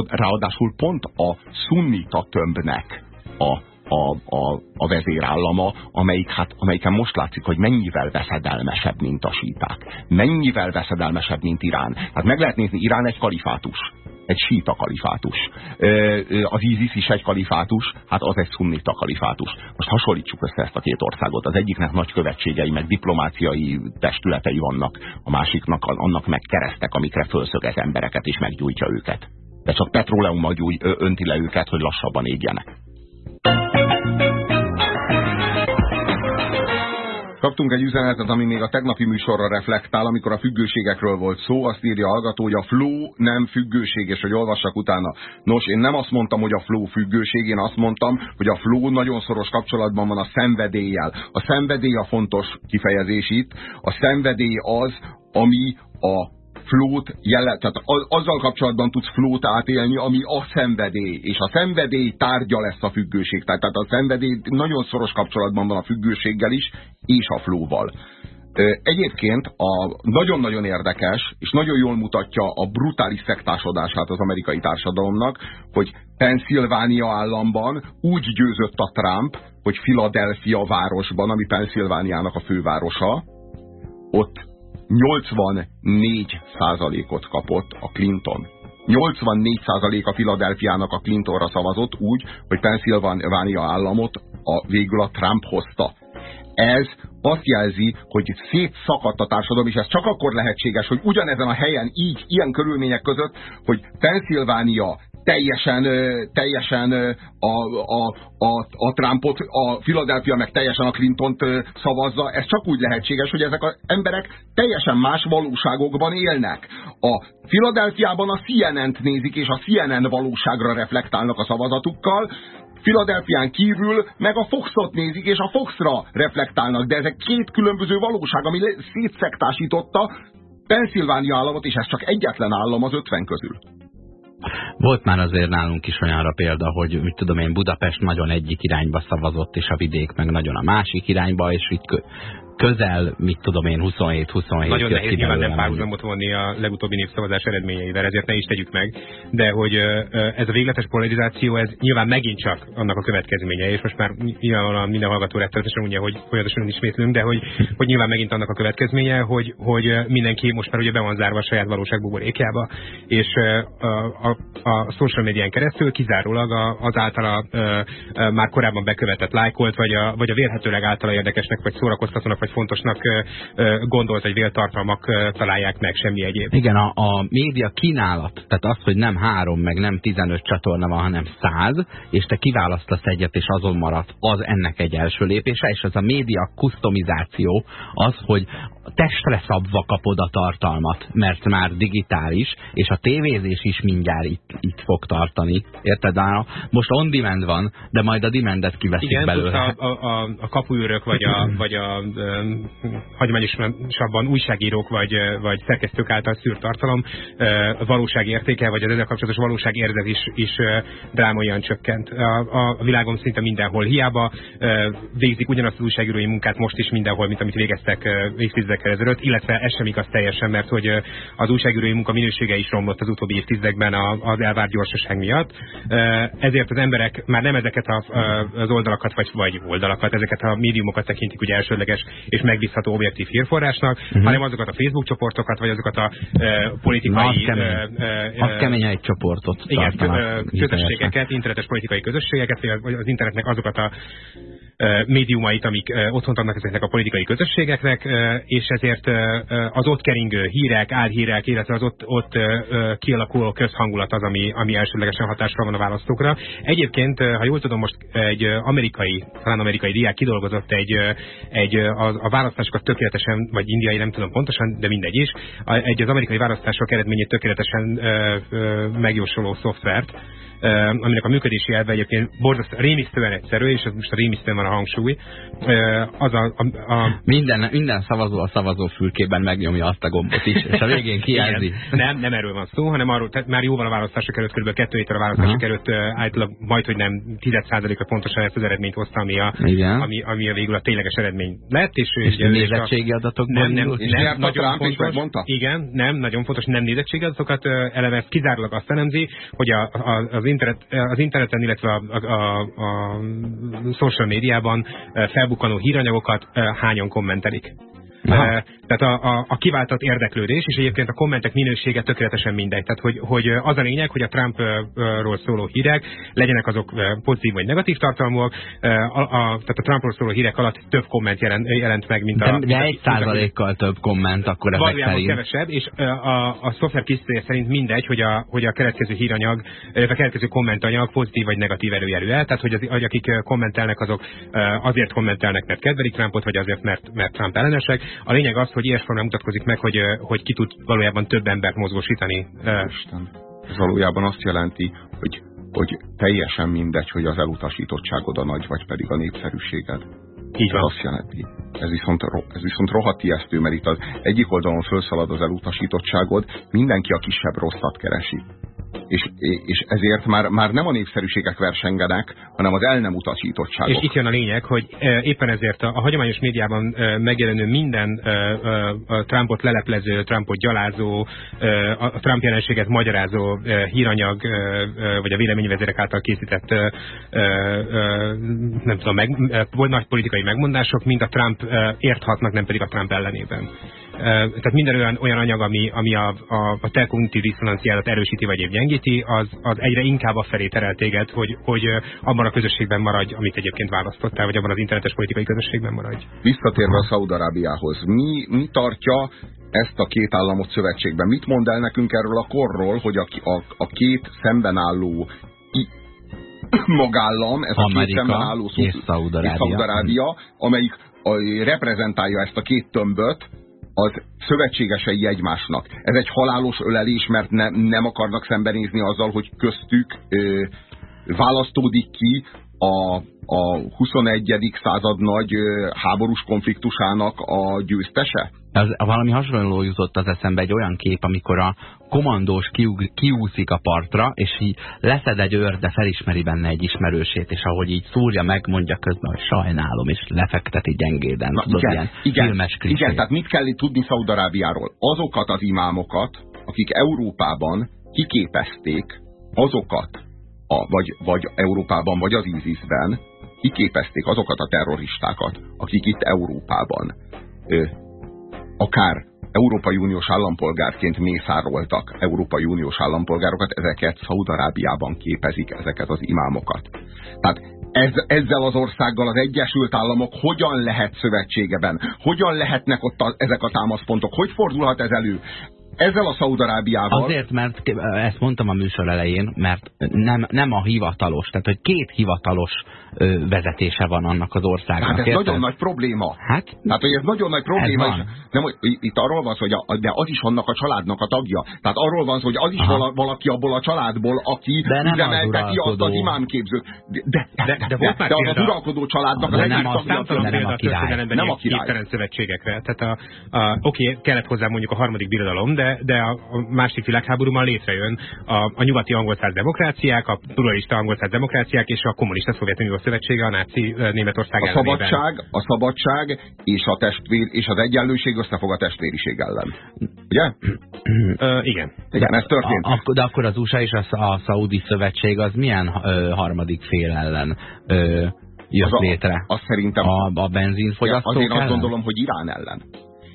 ráadásul pont a szunnita tömbnek a a, a, a vezérállama, amelyik, hát, amelyiken most látszik, hogy mennyivel veszedelmesebb, mint a síták. Mennyivel veszedelmesebb, mint Irán. Hát meg lehet nézni, Irán egy kalifátus. Egy síta kalifátus. Az ISIS is egy kalifátus, hát az egy szunnita kalifátus. Most hasonlítsuk össze ezt a két országot. Az egyiknek nagy követségei, meg diplomáciai testületei vannak, a másiknak annak meg keresztek, amikre fölszögez embereket és meggyújtja őket. De csak petróleummal önti le őket, hogy lassabban égjenek. Kaptunk egy üzenetet, ami még a tegnapi műsorra reflektál, amikor a függőségekről volt szó. Azt írja a hallgató, hogy a flow nem függőség, és hogy olvassak utána. Nos, én nem azt mondtam, hogy a flow függőség, én azt mondtam, hogy a flow nagyon szoros kapcsolatban van a szenvedéllyel. A szenvedély a fontos kifejezés itt. A szenvedély az, ami a flót jele, tehát azzal kapcsolatban tudsz flót átélni, ami a szenvedély, és a szenvedély tárgya lesz a függőség. Tehát a szenvedély nagyon szoros kapcsolatban van a függőséggel is, és a flóval. Egyébként a nagyon-nagyon érdekes, és nagyon jól mutatja a brutális szektásodását az amerikai társadalomnak, hogy Pennsylvania államban úgy győzött a Trump, hogy Philadelphia városban, ami Pennsylvániának a fővárosa, ott 84 százalékot kapott a Clinton. 84 százalék a Philadelphiának a Clintonra szavazott úgy, hogy Pennsylvania államot a, végül a Trump hozta. ez azt jelzi, hogy szétszakadt a társadalom, és ez csak akkor lehetséges, hogy ugyanezen a helyen így, ilyen körülmények között, hogy Pennsylvania teljesen, teljesen a, a, a, a Trumpot, a Philadelphia meg teljesen a Clintont szavazza. Ez csak úgy lehetséges, hogy ezek az emberek teljesen más valóságokban élnek. A Philadelphiában a CNN-t nézik, és a CNN valóságra reflektálnak a szavazatukkal, Philadelphián kívül meg a Foxot nézik, és a Foxra reflektálnak, de ezek két különböző valóság, ami szétszektásította Pennsylvania államot, és ez csak egyetlen állam az ötven közül. Volt már azért nálunk is olyanra példa, hogy mit tudom én, Budapest nagyon egyik irányba szavazott, és a vidék meg nagyon a másik irányba, és itt közel, mit tudom én, 27-27 Nagyon nehéz nyilván nem párhuzamot vonni a legutóbbi népszavazás eredményeivel, ezért ne is tegyük meg, de hogy ez a végletes polarizáció, ez nyilván megint csak annak a következménye, és most már nyilvánvalóan minden hallgató rettenetesen ugye, hogy folyamatosan ismétlünk, de hogy, hogy nyilván megint annak a következménye, hogy, hogy mindenki most már ugye be van zárva a saját valóságbuborékjába, és a, a, a social médián keresztül kizárólag az általa már korábban bekövetett lájkolt, vagy a, vagy a vélhetőleg általa érdekesnek, vagy szórakoztatónak, vagy fontosnak gondolt, hogy véltartalmak találják meg, semmi egyéb. Igen, a, a média kínálat, tehát az, hogy nem három, meg nem 15 csatorna van, hanem száz, és te kiválasztasz egyet, és azon marad, az ennek egy első lépése, és az a média kustomizáció az, hogy testre szabva kapod a tartalmat, mert már digitális, és a tévézés is mindjárt itt, itt fog tartani. Érted? Most on demand van, de majd a demandet kiveszik Igen, belőle. A, a, a kapuőrök, vagy a, vagy a hagyományosabban újságírók, vagy, vagy szerkesztők által szűrt tartalom uh, valóságértéke, vagy az ezzel kapcsolatos valóságérzet is, is uh, drámaian csökkent. A, a világon szinte mindenhol. Hiába végzik ugyanazt az újságírói munkát most is mindenhol, mint amit végeztek évtizedekkel ezelőtt, illetve ez sem igaz teljesen, mert hogy az újságírói munka minősége is romlott az utóbbi évtizedekben az elvárt gyorsaság miatt. Ezért az emberek már nem ezeket az oldalakat, vagy, vagy oldalakat, ezeket a médiumokat tekintik ugye elsődleges és megbízható objektív hírforrásnak, uh mhm. -huh. hanem azokat a Facebook csoportokat, vagy azokat a politikai... Na, az kemény, uh, az kemény egy csoportot Igen, közösségeket, internetes politikai közösségeket, vagy az internetnek azokat a médiumait, amik otthont adnak ezeknek a politikai közösségeknek, és ezért az ott keringő hírek, álhírek, illetve az ott, ott kialakuló közhangulat az, ami, ami elsőlegesen hatásra van a választókra. Egyébként, ha jól tudom, most egy amerikai, talán amerikai diák kidolgozott egy, egy a, a választásokat tökéletesen, vagy indiai, nem tudom pontosan, de mindegy is, egy az amerikai választások eredményét tökéletesen megjósoló szoftvert, aminek a működési elve egyébként borzasztó, rémisztően egyszerű, és most a rémisztően van a hangsúly. Az a, a, a... Minden, minden szavazó a szavazófülkében megnyomja azt a gombot is, és a végén kijelzi. nem, nem erről van szó, hanem arról, tehát már jóval a választások előtt, kb. kettő héttel a választások -huh. előtt általában majd, hogy nem 10%-ra pontosan ezt az eredményt hozta, ami a, ami, ami a végül a tényleges eredmény lett. És, és ugye, nézettségi adatok nem, nem, nem, nem nagyon fontos, mondta? Igen, nem, nagyon fontos, nem nézettségi adatokat eleve kizárólag azt elemzi, hogy a, a, az internet, az interneten, illetve a, a, a, social médiában felbukkanó híranyagokat hányan kommentelik. Aha. Tehát a, a, a kiváltott érdeklődés, és egyébként a kommentek minősége tökéletesen mindegy. Tehát, hogy, hogy az a lényeg, hogy a Trumpról szóló hírek legyenek azok pozitív vagy negatív tartalmúak. A, a, tehát a Trumpról szóló hírek alatt több komment jelent, jelent meg, mint a... De, de egy százalékkal több komment, akkor ezek szerint. kevesebb, és a, a szoftver készítője szerint mindegy, hogy a, hogy a keletkező híranyag, a keletkező kommentanyag pozitív vagy negatív előjelű el. Tehát, hogy, az, hogy akik kommentelnek, azok azért kommentelnek, mert kedvelik Trumpot, vagy azért, mert, mert Trump ellenesek. A lényeg az, hogy ilyesformán mutatkozik meg, hogy, hogy ki tud valójában több embert mozgósítani. Isten. Ez valójában azt jelenti, hogy, hogy teljesen mindegy, hogy az elutasítottságod a nagy, vagy pedig a népszerűséged. Így van. Ez azt jelenti. Ez viszont, ez viszont rohadt ijesztő, mert itt az egyik oldalon felszalad az elutasítottságod, mindenki a kisebb rosszat keresi és, és ezért már, már nem a népszerűségek versengenek, hanem az el nem utasítottságok. És itt jön a lényeg, hogy e, éppen ezért a, a hagyományos médiában e, megjelenő minden e, a Trumpot leleplező, Trumpot gyalázó, a Trump jelenséget magyarázó híranyag, vagy a véleményvezérek által készített nem tudom, meg, nagy politikai megmondások, mint a Trump érthatnak, nem pedig a Trump ellenében. Tehát minden olyan, olyan anyag, ami, ami a, a, a te kognitív diszonanciádat erősíti vagy épp gyengíti, az, az egyre inkább a felé terel téged, hogy, hogy abban a közösségben maradj, amit egyébként választottál, vagy abban az internetes politikai közösségben maradj. Visszatérve a Szaudarábiához, mi, mi tartja ezt a két államot szövetségben? Mit mond el nekünk erről a korról, hogy a, a, a két szemben álló magállam, ez Amerika a két szemben álló és Szaudarábia, amelyik a, reprezentálja ezt a két tömböt, az szövetségesei egymásnak. Ez egy halálos ölelés, mert ne, nem akarnak szembenézni azzal, hogy köztük ö, választódik ki a, a 21. század nagy háborús konfliktusának a győztese? Ez, valami hasonló jutott az eszembe egy olyan kép, amikor a komandós kiúszik a partra, és így leszed egy őr, de felismeri benne egy ismerősét, és ahogy így szúrja meg, mondja közben, hogy sajnálom, és lefekteti gyengéden. Na, tudod, igen, ilyen igen, igen, tehát mit kell tudni Szaudarábiáról? Azokat az imámokat, akik Európában kiképezték azokat, a, vagy, vagy Európában, vagy az ISIS-ben, kiképezték azokat a terroristákat, akik itt Európában ö, akár Európai Uniós állampolgárként mészároltak Európai Uniós állampolgárokat, ezeket Szaudarábiában képezik ezeket az imámokat. Tehát ez, ezzel az országgal az Egyesült Államok hogyan lehet szövetségeben? Hogyan lehetnek ott a, ezek a támaszpontok? Hogy fordulhat ez elő? ezzel a Szaudarábiával... Azért, mert ezt mondtam a műsor elején, mert nem, nem a hivatalos, tehát hogy két hivatalos vezetése van annak az országnak. Hát ez érted? nagyon nagy probléma. Hát, hát hogy ez nagyon nagy probléma. Ez nem, hogy itt arról van szó, hogy a, de az is annak a családnak a tagja. Tehát arról van szó, hogy az is Aha. valaki abból a családból, aki üzemelteti azt az imámképzőt. De, de, de, de, de, de, de az az uralkodó családnak az egyik tagja. Nem a király. Nem a király. szövetségekre. Tehát a, a, oké, kellett hozzá mondjuk a harmadik birodalom, de, de a, a másik világháborúban létrejön a, a nyugati angolszáz demokráciák, a pluralista angolszáz demokráciák és a kommunista szovjetunió szövetsége a náci Németország a szabadság, a szabadság és, a testvér, és az egyenlőség összefog a testvériség ellen. Ugye? Ö, igen. Igen, ez történt. A, de akkor az USA és a, a Szaudi Szövetség az milyen ö, harmadik fél ellen ö, jött az a, létre? Az szerintem... A, a benzinfogyasztók Azért azt gondolom, hogy Irán ellen.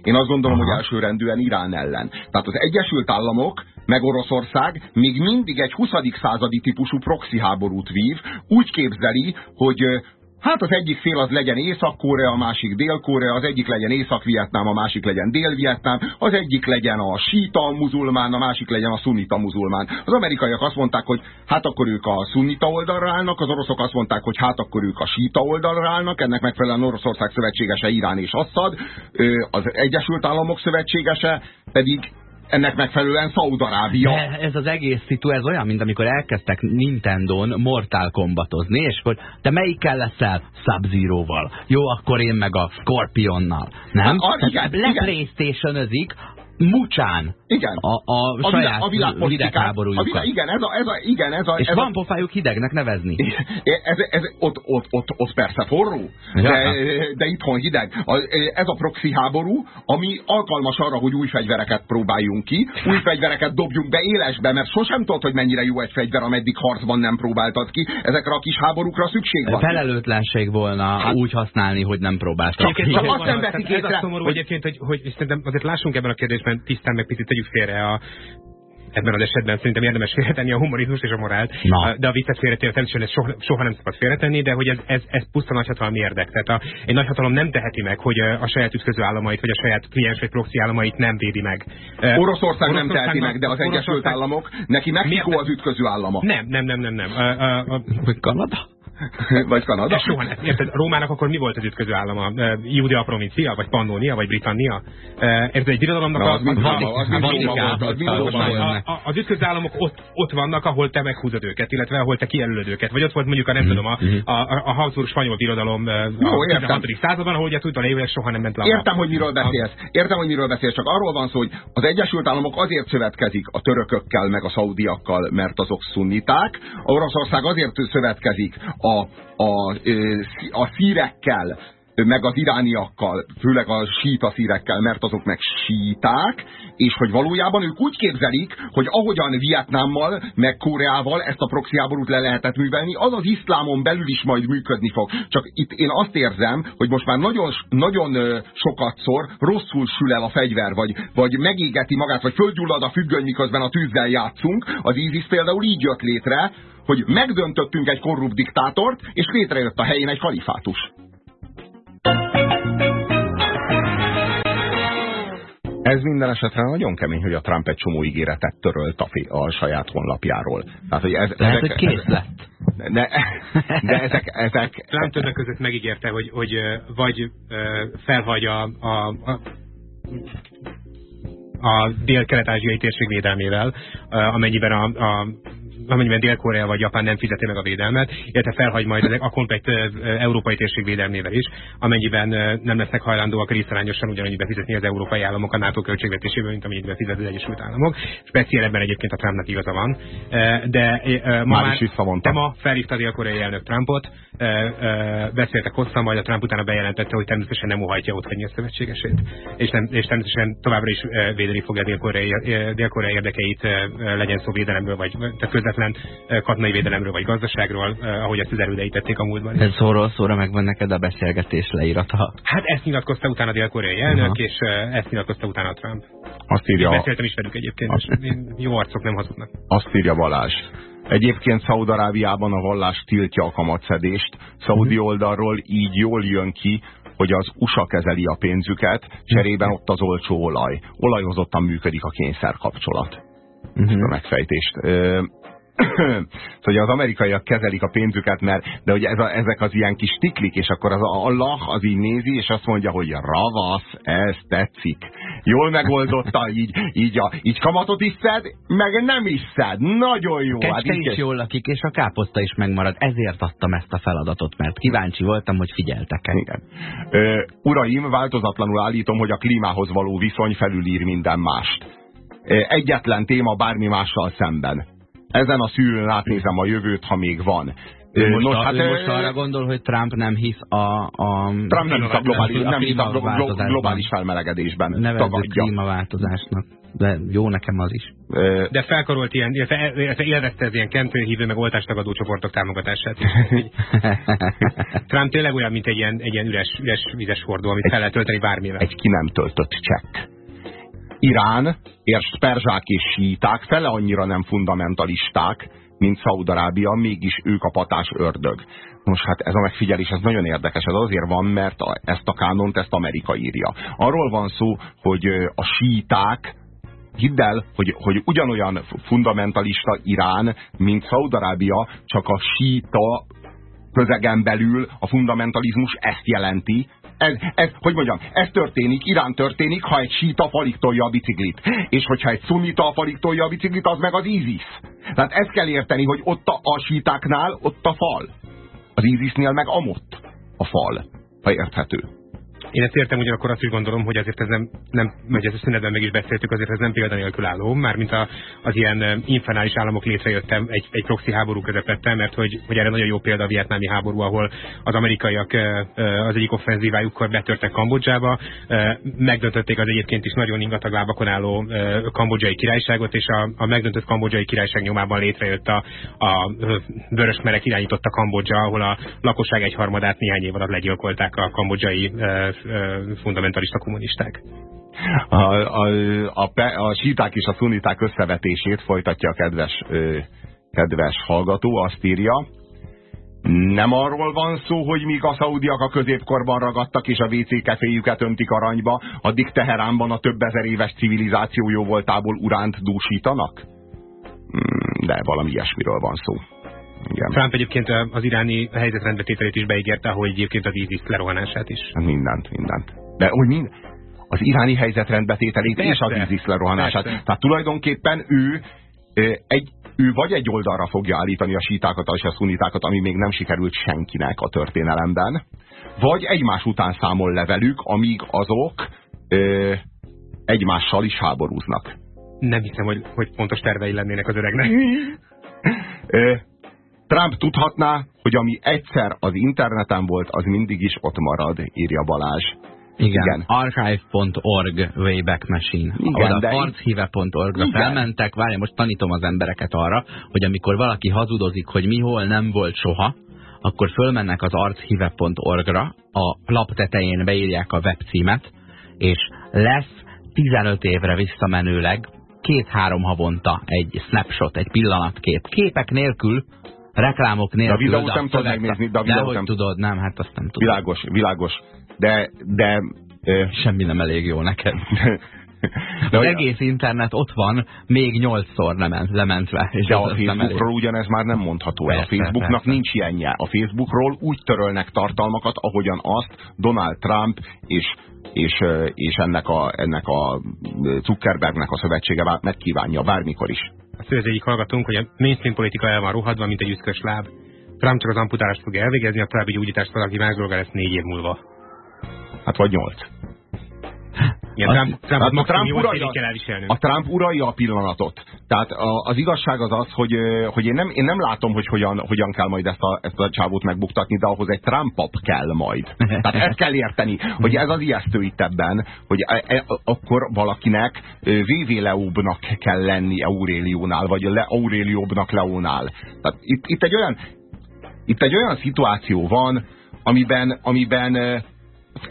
Én azt gondolom, Aha. hogy elsőrendűen Irán ellen. Tehát az Egyesült Államok meg Oroszország még mindig egy 20. századi típusú proxy háborút vív, úgy képzeli, hogy Hát az egyik fél az legyen Észak-Korea, a másik Dél-Korea, az egyik legyen Észak-Vietnám, a másik legyen Dél-Vietnám, az egyik legyen a síta muzulmán, a másik legyen a szunita muzulmán. Az amerikaiak azt mondták, hogy hát akkor ők a szunita oldalra állnak, az oroszok azt mondták, hogy hát akkor ők a síta oldalra állnak, ennek megfelelően Oroszország szövetségese Irán és Assad, az Egyesült Államok szövetségese pedig ennek megfelelően Szaudarábia. Ez az egész szitu, ez olyan, mint amikor elkezdtek Nintendo-n Mortal Kombatozni, és hogy te melyikkel leszel? sub val Jó, akkor én meg a Scorpionnal. Nem? Hát, igen, Le playstation mucsán igen. a, a, a saját a hidegháborújukat. A világ, igen, ez a, ez a, igen, ez a, És ez van a, pofájuk hidegnek nevezni. Ez, ez, ott, ott, ott, ott persze forró, ja. de, de itthon hideg. Ez a proxy háború, ami alkalmas arra, hogy új fegyvereket próbáljunk ki, új fegyvereket dobjunk be élesbe, mert sosem tudod, hogy mennyire jó egy fegyver, ameddig harcban nem próbáltad ki. Ezekre a kis háborúkra szükség van. Felelőtlenség volna hát, úgy használni, hogy nem próbáltak. Csak azt nem veszik észre, ez a szomorú hogy... egyébként, hogy, hogy szerintem azért lássunk ebben a kérdésben tisztán meg picit tegyük félre a, ebben az esetben szerintem érdemes félretenni a humorizmus és a morált, Na. de a viccet félretenni természetesen ezt soha, soha nem szabad félretenni, de hogy ez, ez, ez puszta nagyhatalmi érdek. Tehát a, egy nagyhatalom nem teheti meg, hogy a saját ütköző államait, vagy a saját kliens vagy proxy államait nem védi meg. Oroszország nem teheti meg, de az Egyesült Államok, neki Mexikó az ütköző állama. Nem, nem, nem, nem, nem. A, a, a, Kanada? vagy Kanada? Ez soha nem. Érted, Rómának akkor mi volt az ütköző állama? Judea provincia, vagy Pannonia, vagy Britannia? Ez egy birodalomnak a... Az ütköző államok ott, ott vannak, ahol te meghúzod őket, illetve ahol te kijelölöd őket. Vagy ott volt mondjuk a nem mhm, tudom, a, mhm. a, a Habsburg spanyol birodalom a 16. században, ahol ugye tudta lévő, soha nem ment le. Értem, hogy miről beszélsz. Értem, hogy miről beszélsz, csak arról van szó, hogy az Egyesült Államok azért szövetkezik a törökökkel, meg a szaudiakkal, mert azok szunniták. Oroszország azért szövetkezik a, a, a szírekkel, meg az irániakkal, főleg a síta szírekkel, mert azok meg síták, és hogy valójában ők úgy képzelik, hogy ahogyan Vietnámmal, meg Koreával ezt a proxy le lehetett művelni, az az iszlámon belül is majd működni fog. Csak itt én azt érzem, hogy most már nagyon, nagyon sokatszor rosszul sül el a fegyver, vagy, vagy megégeti magát, vagy földgyullad a függöny, miközben a tűzzel játszunk. Az ISIS például így jött létre, hogy megdöntöttünk egy korrupt diktátort, és létrejött a helyén egy kalifátus. Ez minden esetre nagyon kemény, hogy a Trump egy csomó ígéretet törölt a, a saját honlapjáról. Tehát, hogy ez, Lehet, ezek, hogy kész lett. De, de ezek... ezek Trump többek között megígérte, hogy, hogy vagy felhagyja a, a, a dél-kelet-ázsiai térség védelmével, amennyiben a, a amennyiben Dél-Korea vagy Japán nem fizeti meg a védelmet, illetve felhagy majd a komplet európai térség védelmével is, amennyiben nem lesznek hajlandóak részarányosan ugyanannyibe fizetni az európai államok a NATO költségvetéséből, mint amennyiben fizet az Egyesült Államok. Speciál ebben egyébként a Trumpnak igaza van. De ma már, már te ma felhívta a dél-koreai elnök Trumpot, beszéltek hosszan, majd a Trump utána bejelentette, hogy természetesen nem óhajtja ott hagyni a szövetségesét. És, nem, és természetesen továbbra is védeni fogja dél-koreai dél érdekeit, legyen szó védelemről, vagy tehát közvetlen katonai védelemről, vagy gazdaságról, ahogy ezt az erődeitették a múltban. Ez szóról szóra megvan neked a beszélgetés leírata? Hát ezt nyilatkozta utána a dél-koreai elnök, -huh. és ezt nyilatkozta utána Trump. Azt írja... Én beszéltem is velük egyébként, azt... és jó arcok nem hazudnak. Azt írja Balázs. Egyébként Szaudarábiában a vallás tiltja a kamatszedést. Szaudi mhm. oldalról így jól jön ki, hogy az USA kezeli a pénzüket, cserében ott az olcsó olaj. Olajozottan működik a kényszerkapcsolat. Uh mhm. -huh. a megfejtést. hogy az amerikaiak kezelik a pénzüket, mert de hogy ez a, ezek az ilyen kis tiklik, és akkor az Allah az így nézi, és azt mondja, hogy ravasz, ez tetszik. Jól megoldotta, így, így, a, így kamatot iszed, meg nem iszed. Nagyon jó. Kecske hát is jól lakik, és a káposzta is megmarad. Ezért adtam ezt a feladatot, mert kíváncsi voltam, hogy figyeltek-e. Igen. Ö, uraim, változatlanul állítom, hogy a klímához való viszony felülír minden mást. Egyetlen téma bármi mással szemben ezen a szűrőn átnézem a jövőt, ha még van. Ő most, Nos, a, hát, ő most arra gondol, hogy Trump nem hisz a... a Trump nem hisz a globális, nem hisz a globális felmelegedésben. Nevezzük klímaváltozásnak. De jó nekem az is. De felkarolt ilyen, illetve élvezte ez ilyen kentőhívő, meg oltástagadó csoportok támogatását. Trump tényleg olyan, mint egy ilyen, egy ilyen üres, üres vizes hordó, amit fel lehet tölteni bármivel. Egy ki nem töltött csekk. Irán, és perzsák és síták fele annyira nem fundamentalisták, mint Szaudarábia, mégis ők a patás ördög. Most hát ez a megfigyelés, ez nagyon érdekes, ez azért van, mert a, ezt a kánont, ezt Amerika írja. Arról van szó, hogy a síták, hidd el, hogy, hogy ugyanolyan fundamentalista Irán, mint Szaudarábia, csak a síta közegen belül a fundamentalizmus ezt jelenti, ez, ez, hogy mondjam, ez történik, Irán történik, ha egy síta falig tolja a biciklit. És hogyha egy szunita falig tolja a biciklit, az meg az ISIS. Tehát ezt kell érteni, hogy ott a, a sítáknál ott a fal. Az ISISnél meg amott a fal, ha érthető. Én ezt értem, ugyanakkor azt is gondolom, hogy azért ez nem, nem hogy ezt a szünetben meg is beszéltük, azért ez nem példanélkül álló, mármint a, az ilyen infernális államok létrejöttem egy, egy proxy háború közepette, mert hogy, hogy erre nagyon jó példa a vietnámi háború, ahol az amerikaiak az egyik offenzívájukkor betörtek Kambodzsába, megdöntötték az egyébként is nagyon ingatag lábakon álló kambodzsai királyságot, és a, a megdöntött kambodzsai királyság nyomában létrejött a, a vörös merek irányította Kambodzsa, ahol a lakosság egyharmadát néhány év alatt legyilkolták a kambodzsai fundamentalista kommunisták. A, a, a, a síták és a szuniták összevetését folytatja a kedves, kedves hallgató, azt írja, nem arról van szó, hogy míg a szaudiak a középkorban ragadtak és a WC keféjüket öntik aranyba, addig Teheránban a több ezer éves civilizáció jó voltából uránt dúsítanak? Hmm, de valami ilyesmiről van szó. Igen. Trump egyébként az iráni helyzetrendbetételét is beígérte, hogy egyébként az ISIS lerohanását is. Mindent, mindent. De hogy mind, az iráni helyzetrendbetételét Persze. és az ISIS lerohanását. Persze. Tehát tulajdonképpen ő egy, ő vagy egy oldalra fogja állítani a sítákat és a szunitákat, ami még nem sikerült senkinek a történelemben, vagy egymás után számol le velük, amíg azok ö, egymással is háborúznak. Nem hiszem, hogy, hogy pontos tervei lennének az öregnek. Trump tudhatná, hogy ami egyszer az interneten volt, az mindig is ott marad, írja Balázs. Igen, Igen. archive.org Wayback Machine. Igen, Oda archive.org-ra felmentek, várj, most tanítom az embereket arra, hogy amikor valaki hazudozik, hogy mi hol nem volt soha, akkor fölmennek az archive.org-ra, a lap tetején beírják a webcímet, és lesz 15 évre visszamenőleg két-három havonta egy snapshot, egy pillanatkép. Képek nélkül, reklámok nélkül. De a videót nem tudod megnézni. De, a videót nem tudod, nem, hát azt nem tudom. Világos, világos. De, de Semmi nem elég jó neked. De az egész internet ott van, még nyolcszor lement, lementve. És de a Facebookról ugyanez már nem mondható el. A Facebooknak persze. nincs ilyenje. A Facebookról úgy törölnek tartalmakat, ahogyan azt Donald Trump és és, és ennek, a, ennek a Zuckerbergnek a szövetsége megkívánja bármikor is. A az egyik hallgatunk, hogy a mainstream politika el van ruhadva, mint egy üszkös láb. Trump csak az amputálást fog elvégezni, a további gyógyítást valaki más dolga lesz négy év múlva. Hát vagy nyolc. Igen, Trump, Trump, hát a, Trump uralja, a Trump uralja a pillanatot. Tehát a, az igazság az az, hogy, hogy én, nem, én nem látom, hogy hogyan, hogyan kell majd ezt a, ezt a csávót megbuktatni, de ahhoz egy Trumpap kell majd. Tehát ezt kell érteni, hogy ez az ijesztő itt ebben, hogy e, e, akkor valakinek VV Leóbnak kell lenni Auréliónál, vagy Le, Aurélióbnak Leónál. Tehát itt, itt, egy olyan, itt egy olyan szituáció van, amiben, amiben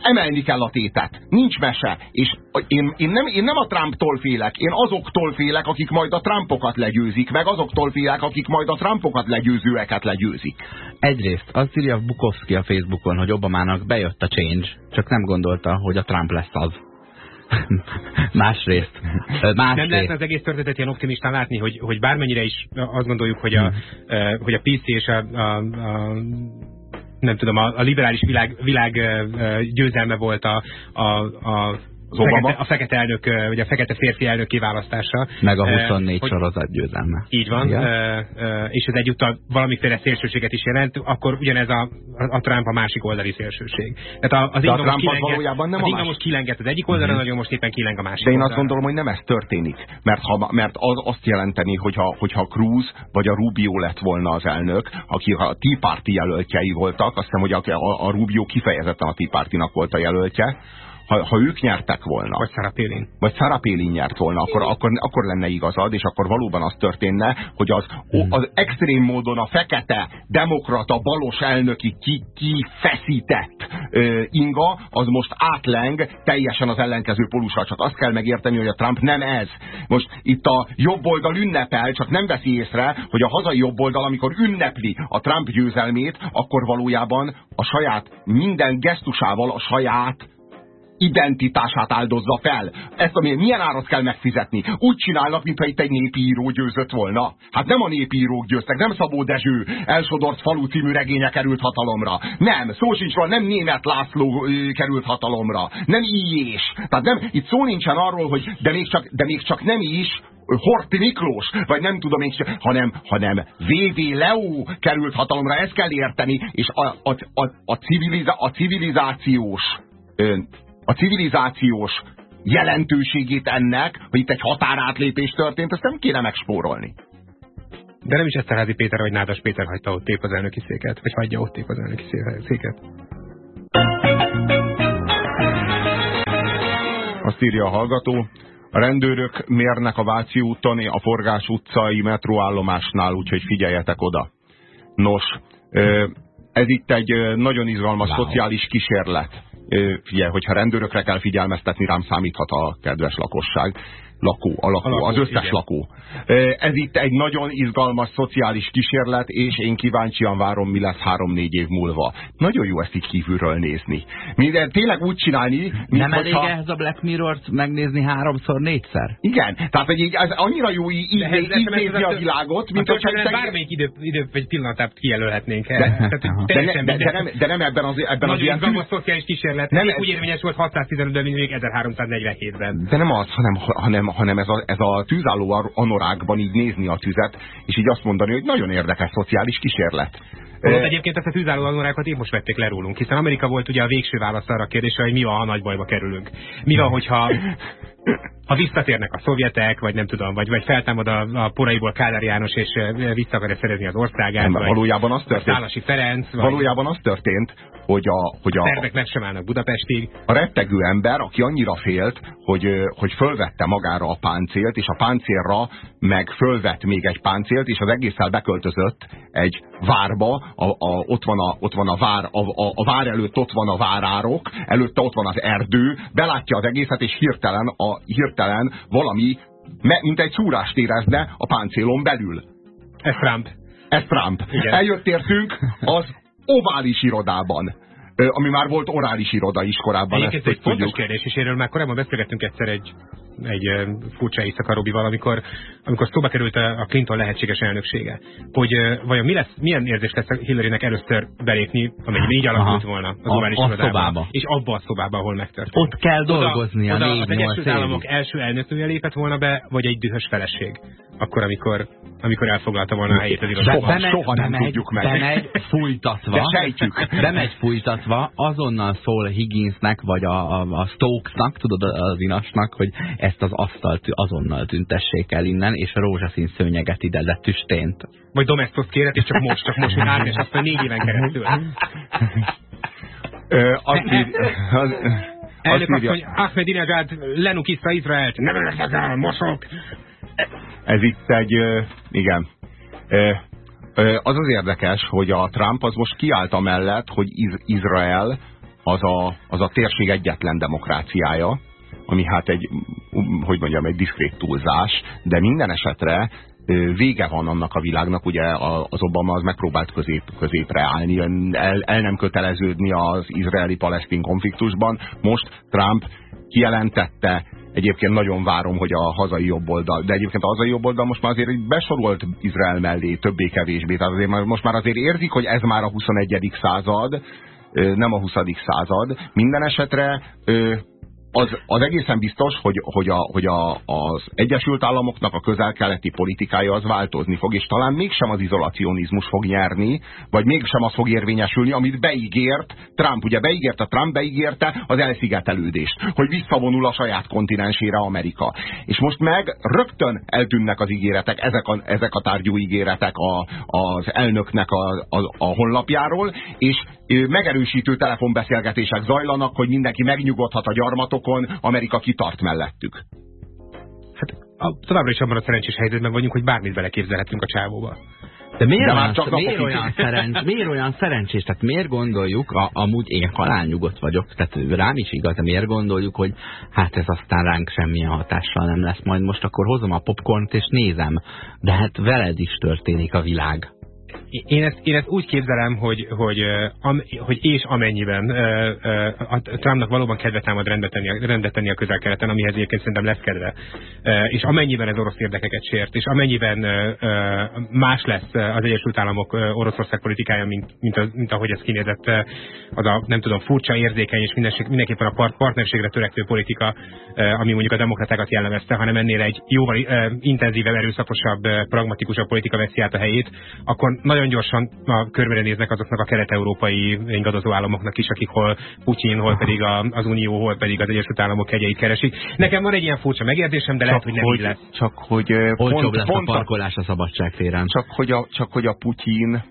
emelni kell a tétet. Nincs mese. És én, én, nem, én nem a Trumptól félek, én azoktól félek, akik majd a Trumpokat legyőzik, meg azoktól félek, akik majd a Trumpokat legyőzőeket legyőzik. Egyrészt azt írja Bukowski a Facebookon, hogy Obamának bejött a change, csak nem gondolta, hogy a Trump lesz az. Másrészt. Másrészt. Nem lehet az egész történetet ilyen optimistán látni, hogy, hogy bármennyire is azt gondoljuk, hogy a, hmm. hogy a PC és a, a, a nem tudom, a, a liberális világ, világ győzelme volt a, a, a az fekete, a fekete elnök, vagy a fekete férfi elnök kiválasztása. Meg a 24 hogy, sorozat győzelme. Így van, Igen. és ez egyúttal valamiféle szélsőséget is jelent, akkor ugyanez a, a Trump a másik oldali szélsőség. Tehát az De a Trump kilenge, valójában nem az a más... most kilenget az egyik oldalra, uh mhm. -huh. nagyon most éppen kileng a másik De én azt gondolom, hogy nem ez történik. Mert, ha, mert az azt jelenteni, hogyha, hogyha Cruz vagy a Rubio lett volna az elnök, aki a Tea Party jelöltjei voltak, azt hiszem, hogy a, a, a Rubio kifejezetten a Tea Party-nak volt a jelöltje, ha, ha ők nyertek volna, vagy Szarapélin, vagy Szarapélin nyert volna, akkor, akkor, akkor lenne igazad, és akkor valóban az történne, hogy az, hmm. az extrém módon a fekete, demokrata, balos elnöki ki, kifeszített ö, inga, az most átleng teljesen az ellenkező polusra. Csak azt kell megérteni, hogy a Trump nem ez. Most itt a jobb oldal ünnepel, csak nem veszi észre, hogy a hazai jobb oldal, amikor ünnepli a Trump győzelmét, akkor valójában a saját minden gesztusával a saját identitását áldozza fel. Ezt a milyen árat kell megfizetni? Úgy csinálnak, mintha itt egy népi író győzött volna. Hát nem a népi győztek, nem Szabó Dezső elsodort falu című regénye került hatalomra. Nem, szó sincs róla, nem német László került hatalomra. Nem íjés. Tehát nem, itt szó nincsen arról, hogy de még csak, de még csak nem is Horti Miklós, vagy nem tudom én, hanem, hanem VV Leo került hatalomra, ezt kell érteni, és a, a, a, a, civiliza, a civilizációs a civilizációs jelentőségét ennek, hogy itt egy határátlépés történt, ezt nem kéne megspórolni. De nem is Eszterházi Péter, vagy Nádas Péter hagyta ott tép az elnöki széket, vagy hagyja ott tép az elnöki széket. Azt írja a hallgató, a rendőrök mérnek a Váci úton, a Forgás utcai metróállomásnál, úgyhogy figyeljetek oda. Nos, ez itt egy nagyon izgalmas wow. szociális kísérlet figyelj, hogyha rendőrökre kell figyelmeztetni, rám számíthat a kedves lakosság lakó, a lakó, a lakó az összes igen. lakó. Ez itt egy nagyon izgalmas szociális kísérlet, és én kíváncsian várom, mi lesz három-négy év múlva. Nagyon jó ezt így kívülről nézni. Minden, tényleg úgy csinálni, mint Nem elég hogyha... ehhez a Black Mirror-t megnézni háromszor, négyszer? Igen, tehát hogy így, ez annyira jó így, így, így nézni a világot, mint hogyha... Egy bármelyik idő, idő vagy pillanatát kijelölhetnénk De, de, de, de, de, nem, de nem ebben az, ebben az ilyen... Nagyon szociális kísérlet. Nem, úgy érvényes volt 615-ben, mint még 1347-ben. De nem az, hanem, hanem hanem, ez, a, ez a tűzálló anorákban így nézni a tüzet, és így azt mondani, hogy nagyon érdekes szociális kísérlet. Holott egyébként ezt a tűzálló anorákat épp most vették le rólunk, hiszen Amerika volt ugye a végső válasz arra a kérdésre, hogy mi van, ha nagy bajba kerülünk. Mi van, hogyha ha visszatérnek a szovjetek, vagy nem tudom, vagy, vagy feltámad a, a poraiból Kádár János, és vissza akarja szerezni az országát, nem, vagy valójában az történt, Szálasi Ferenc, vagy valójában az történt, hogy a, hogy a, a tervek meg sem állnak Budapestig. A rettegő ember, aki annyira félt, hogy, hogy fölvette magára a páncélt, és a páncélra meg fölvett még egy páncélt, és az egésszel beköltözött egy várba, a, a, ott, van a, ott van a vár, a, a, a vár előtt ott van a várárok, előtte ott van az erdő, belátja az egészet, és hirtelen, a, hirtelen valami, mint egy szúrást érezne a páncélon belül. Ez Trump. Ez Trump. Igen. Eljött értünk az ovális irodában ami már volt orális iroda is korábban. Egyébként ez egy fontos kérdés, és erről már korábban beszélgettünk egyszer egy egy furcsa éjszaka Robival, amikor, amikor szóba került a Clinton lehetséges elnöksége. Hogy vajon mi lesz, milyen érzés lesz Hillarynek először belépni, amely négy alakult volna az ovális a szobába. És abba a szobába, ahol megtörtént. Ott kell dolgozni oda, oda az Egyesült Államok első elnöknője lépett volna be, vagy egy dühös feleség. Akkor, amikor, amikor elfoglalta volna a helyét az irodában. Soha, bemegy, soha nem bemegy, tudjuk meg. Bemegy fújtatva. De sejtjük. Bemegy fújtatva, azonnal szól Higginsnek, vagy a, a, a Stokesnak, tudod, az inasnak, hogy ezt az asztalt azonnal tüntessék el innen, és a rózsaszín szőnyeget ide letüstént. Vagy Domestos kéret, és csak most, csak most, hogy Ágnes, aztán négy éven keresztül. Ö, azt így, az, Elnök asszony, Ahmedinejad lenukiszta Izraelt. Nem lesz ezzel, mosok. Ez itt egy, igen. Az az érdekes, hogy a Trump az most kiállt mellett, hogy Izrael az a, az a térség egyetlen demokráciája, ami hát egy, hogy mondjam, egy diszkrét túlzás, de minden esetre vége van annak a világnak, ugye az Obama az megpróbált közép, középre állni, el, el nem köteleződni az izraeli-palesztin konfliktusban. Most Trump kijelentette, egyébként nagyon várom, hogy a hazai jobboldal, de egyébként a hazai jobboldal most már azért besorolt Izrael mellé többé-kevésbé, tehát azért most már azért érzik, hogy ez már a 21. század, nem a 20. század. Minden esetre az, az egészen biztos, hogy, hogy, a, hogy a, az Egyesült Államoknak a közel-keleti politikája az változni fog, és talán mégsem az izolacionizmus fog nyerni, vagy mégsem az fog érvényesülni, amit beígért Trump. Ugye beígérte, Trump beígérte az elszigetelődést, hogy visszavonul a saját kontinensére Amerika. És most meg rögtön eltűnnek az ígéretek, ezek a, ezek a tárgyú ígéretek a, az elnöknek a, a, a honlapjáról, és megerősítő telefonbeszélgetések zajlanak, hogy mindenki megnyugodhat a gyarmatokon, Amerika kitart mellettük. Hát a, továbbra is abban a szerencsés helyzetben vagyunk, hogy bármit beleképzelhetünk a csávóba. De miért, De olyan, csak miért, olyan, szerencs, miért olyan szerencsés? Tehát miért gondoljuk, a, amúgy én halálnyugodt vagyok, tehát rám is igaz, de miért gondoljuk, hogy hát ez aztán ránk semmilyen hatással nem lesz, majd most akkor hozom a popcornt és nézem. De hát veled is történik a világ én ezt, én ezt úgy képzelem, hogy, hogy, am, hogy és amennyiben a Trumpnak valóban kedve támad rendet tenni, rendet tenni a közel-keleten, amihez egyébként szerintem lesz kedve, és amennyiben ez orosz érdekeket sért, és amennyiben más lesz az Egyesült Államok Oroszország politikája, mint, mint, az, mint ahogy ez kinézett, az a nem tudom, furcsa, érzékeny és mindenképpen a part, partnerségre törekvő politika, ami mondjuk a demokratákat jellemezte, hanem ennél egy jóval intenzívebb, erőszakosabb, pragmatikusabb politika veszi át a helyét, akkor nagyon gyorsan a körbe néznek azoknak a kelet-európai ingadozó államoknak is, akik hol Putyin, hol pedig a, az Unió, hol pedig az Egyesült Államok kegyeit keresik. Nekem van egy ilyen furcsa megérzésem, de csak lehet, hogy nem hogy, így lesz. Csak hogy pont, lesz pont a parkolás a szabadságtéren. Csak hogy a, csak hogy a Putyin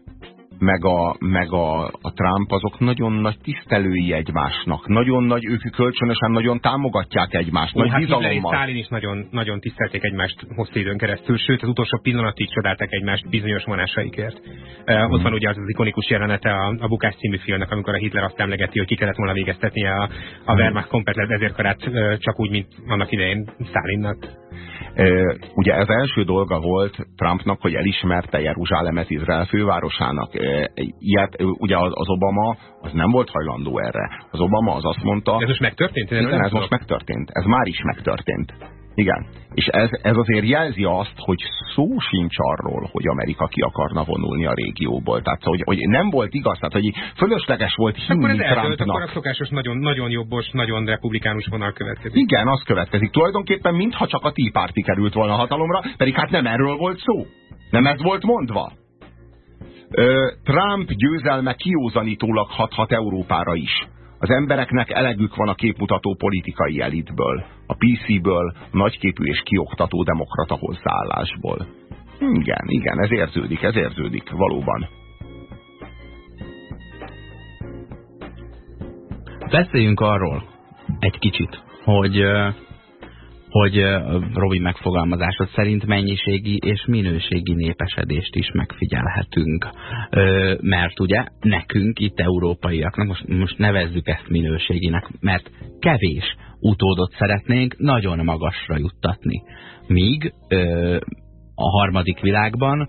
meg a, meg a, a Trump azok nagyon nagy tisztelői egymásnak. Nagyon nagy, ők kölcsönösen nagyon támogatják egymást. Nagy hát és Stalin is nagyon, nagyon tisztelték egymást hosszú időn keresztül, sőt az utolsó pillanatig csodálták egymást bizonyos vonásaikért. Uh, ott van ugye az az ikonikus jelenete a, a Bukás című filmnek, amikor a Hitler azt emlegeti, hogy ki kellett volna végeztetnie a, a Wehrmacht komplet ezérkarát csak úgy, mint annak idején Stalinnak. Ugye ez első dolga volt Trumpnak, hogy elismerte Jeruzsálemet Izrael fővárosának. Ilyet, ugye az Obama az nem volt hajlandó erre. Az Obama az azt mondta... Ez most megtörtént? Igen, ez most megtörtént. Ez már is megtörtént. Igen. És ez, ez azért jelzi azt, hogy szó sincs arról, hogy Amerika ki akarna vonulni a régióból. Tehát, hogy, hogy nem volt igaz, tehát, hogy fölösleges volt hinni akkor ez Trumpnak. Akkor a szokásos nagyon, nagyon jobbos, nagyon republikánus vonal következik. Igen, az következik. Tulajdonképpen mintha csak a Tea Party került volna hatalomra, pedig hát nem erről volt szó. Nem ez volt mondva. Trump győzelme kiózanítólag hathat Európára is Az embereknek elegük van a képmutató politikai elitből, a PC-ből, nagyképű és kioktató demokrata hozzáállásból. Igen, igen, ez érződik, ez érződik, valóban. Beszéljünk arról egy kicsit, hogy hogy Robi megfogalmazásod szerint mennyiségi és minőségi népesedést is megfigyelhetünk. Mert ugye nekünk itt európaiaknak, most, most nevezzük ezt minőséginek, mert kevés utódot szeretnénk nagyon magasra juttatni. Míg a harmadik világban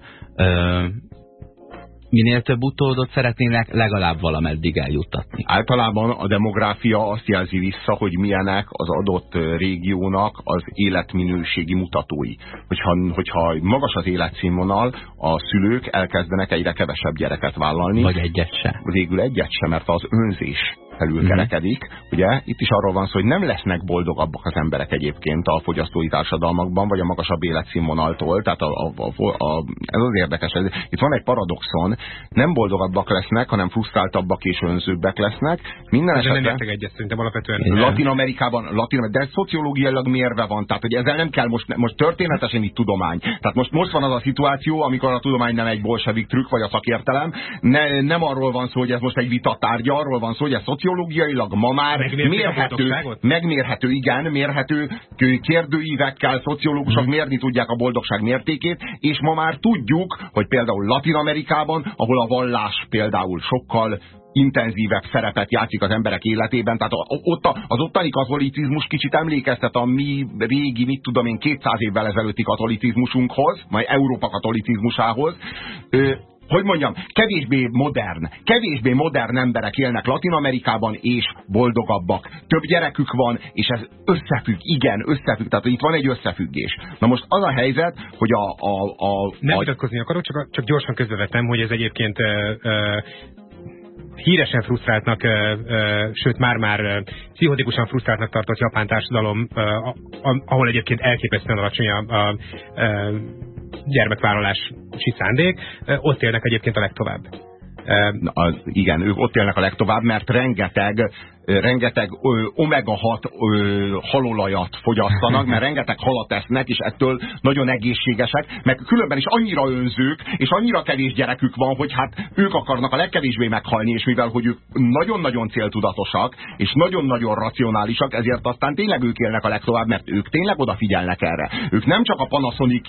minél több utódot szeretnének legalább valameddig eljuttatni. Általában a demográfia azt jelzi vissza, hogy milyenek az adott régiónak az életminőségi mutatói. Hogyha, hogyha magas az életszínvonal, a szülők elkezdenek egyre kevesebb gyereket vállalni. Vagy egyet se. Végül egyet se, mert az önzés felülkerekedik. Mm. Ugye itt is arról van szó, hogy nem lesznek boldogabbak az emberek egyébként a fogyasztói társadalmakban, vagy a magasabb életszínvonaltól. Tehát a, a, a, a, ez az érdekes. Ez, itt van egy paradoxon. Nem boldogabbak lesznek, hanem frusztráltabbak és önzőbbek lesznek. Minden de nem értek egyet, szerintem alapvetően. Latin Amerikában, Latin, de szociológiailag mérve van. Tehát, hogy ezzel nem kell most, most történetesen itt tudomány. Tehát most, most van az a szituáció, amikor a tudomány nem egy bolsevik trükk, vagy a szakértelem. Ne, nem arról van szó, hogy ez most egy vitatárgya, arról van szó, hogy ez szociológiailag ma már mérhető, megmérhető, igen, mérhető kérdőívekkel szociológusok hmm. mérni tudják a boldogság mértékét, és ma már tudjuk, hogy például Latin Amerikában, ahol a vallás például sokkal intenzívebb szerepet játszik az emberek életében. Tehát ott az ottani katolicizmus kicsit emlékeztet a mi régi, mit tudom én, 200 évvel ezelőtti katolicizmusunkhoz, majd Európa katolicizmusához hogy mondjam, kevésbé modern, kevésbé modern emberek élnek Latin Amerikában, és boldogabbak. Több gyerekük van, és ez összefügg, igen, összefügg, tehát itt van egy összefüggés. Na most az a helyzet, hogy a... a, a Nem vitatkozni akarok, csak, csak gyorsan közbevetem, hogy ez egyébként uh, uh, híresen frusztráltnak, sőt már-már pszichotikusan frusztráltnak tartott japán társadalom, ahol egyébként elképesztően alacsony a, a, a gyermekvállalási szándék, ott élnek egyébként a legtovább. Az, igen, ők ott élnek a legtovább, mert rengeteg rengeteg omega-6 halolajat fogyasztanak, mert rengeteg halat esznek, és ettől nagyon egészségesek, meg különben is annyira önzők, és annyira kevés gyerekük van, hogy hát ők akarnak a legkevésbé meghalni, és mivel, hogy ők nagyon-nagyon céltudatosak, és nagyon-nagyon racionálisak, ezért aztán tényleg ők élnek a legtovább, mert ők tényleg odafigyelnek erre. Ők nem csak a Panasonic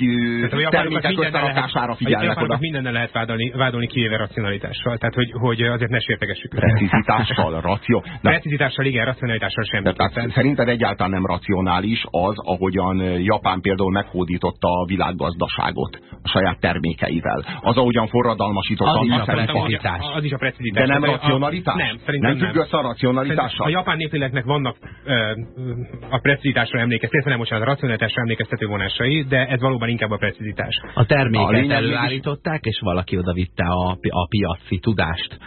termékek összerakására figyelnek oda. Mindennel lehet vádolni, vádolni kivéve racionalitással, tehát hogy, hogy azért ne sértegesük. Precizitással, ració precizitással, igen, racionalitással sem. Tehát szerinted egyáltalán nem racionális az, ahogyan Japán például meghódította a világgazdaságot a saját termékeivel. Az, ahogyan forradalmasította az a, a precizitás. Az is a precizitás. De nem racionalitás? Nem, szerintem nem. függ össze a racionalitással? A japán népléleknek vannak a precizitásra emlékeztető, nem bocsánat, a racionalitásra emlékeztető vonásai, de ez valóban inkább a precizitás. A terméket a előállították, és valaki oda vitte a, a piaci tudást.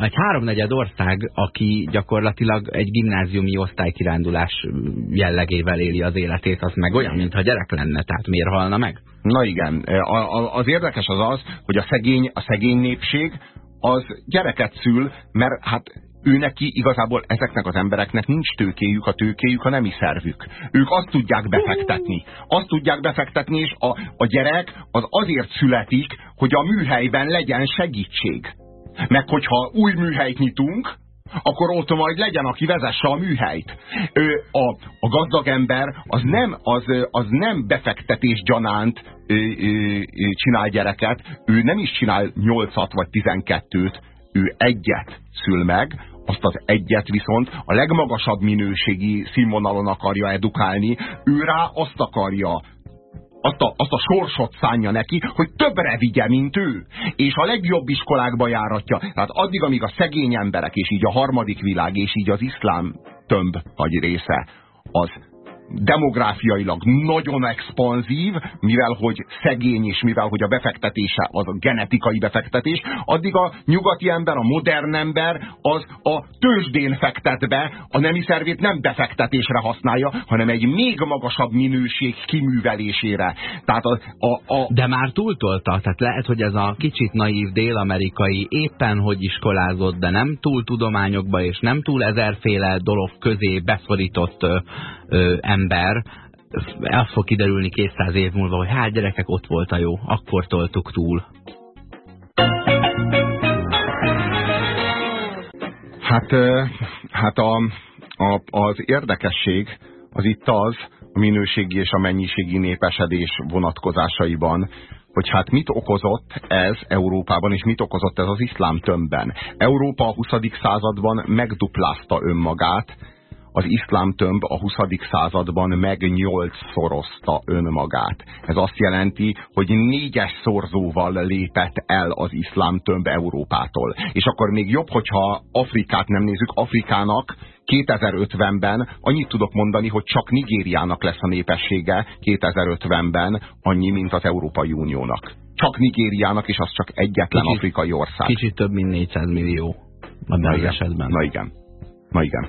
Egy háromnegyed ország, aki gyakorlatilag gyakorlatilag egy gimnáziumi osztálykirándulás jellegével éli az életét, az meg olyan, mintha gyerek lenne, tehát miért halna meg? Na igen, a, az érdekes az az, hogy a szegény, a szegény népség az gyereket szül, mert hát ő neki igazából ezeknek az embereknek nincs tőkéjük, a tőkéjük a nemi szervük. Ők azt tudják befektetni. Azt tudják befektetni, és a, a gyerek az azért születik, hogy a műhelyben legyen segítség. Meg hogyha új műhelyt nyitunk, akkor ott majd legyen, aki vezesse a műhelyt. Ő, a, a gazdag ember az nem, az, az nem befektetés gyanánt ö, ö, csinál gyereket, ő nem is csinál nyolcat vagy tizenkettőt, ő egyet szül meg, azt az egyet viszont a legmagasabb minőségi színvonalon akarja edukálni, ő rá azt akarja azt a, azt a sorsot szánja neki, hogy többre vigye, mint ő. És a legjobb iskolákba járatja. Tehát addig, amíg a szegény emberek, és így a harmadik világ, és így az iszlám tömb nagy része, az demográfiailag nagyon expanzív, mivel hogy szegény és mivel hogy a befektetése az a genetikai befektetés, addig a nyugati ember, a modern ember az a tőzsdén fektet be, a nemi szervét nem befektetésre használja, hanem egy még magasabb minőség kiművelésére. Tehát a, a, a... De már túltolta, tehát lehet, hogy ez a kicsit naív dél-amerikai éppen hogy iskolázott, de nem túl tudományokba és nem túl ezerféle dolog közé beszorított ö, ö, ember, el fog kiderülni 200 év múlva, hogy hát gyerekek, ott volt a jó, akkor toltuk túl. Hát, hát a, a, az érdekesség az itt az, a minőségi és a mennyiségi népesedés vonatkozásaiban, hogy hát mit okozott ez Európában, és mit okozott ez az iszlám tömbben. Európa a 20. században megduplázta önmagát, az iszlám tömb a 20. században meg nyolcszorozta önmagát. Ez azt jelenti, hogy négyes szorzóval lépett el az iszlám tömb Európától. És akkor még jobb, hogyha Afrikát nem nézzük, Afrikának 2050-ben annyit tudok mondani, hogy csak Nigériának lesz a népessége 2050-ben annyi, mint az Európai Uniónak. Csak Nigériának, és az csak egyetlen kicsit, afrikai ország. Kicsit több, mint 400 millió a Na igen. esetben. Na igen. Na igen.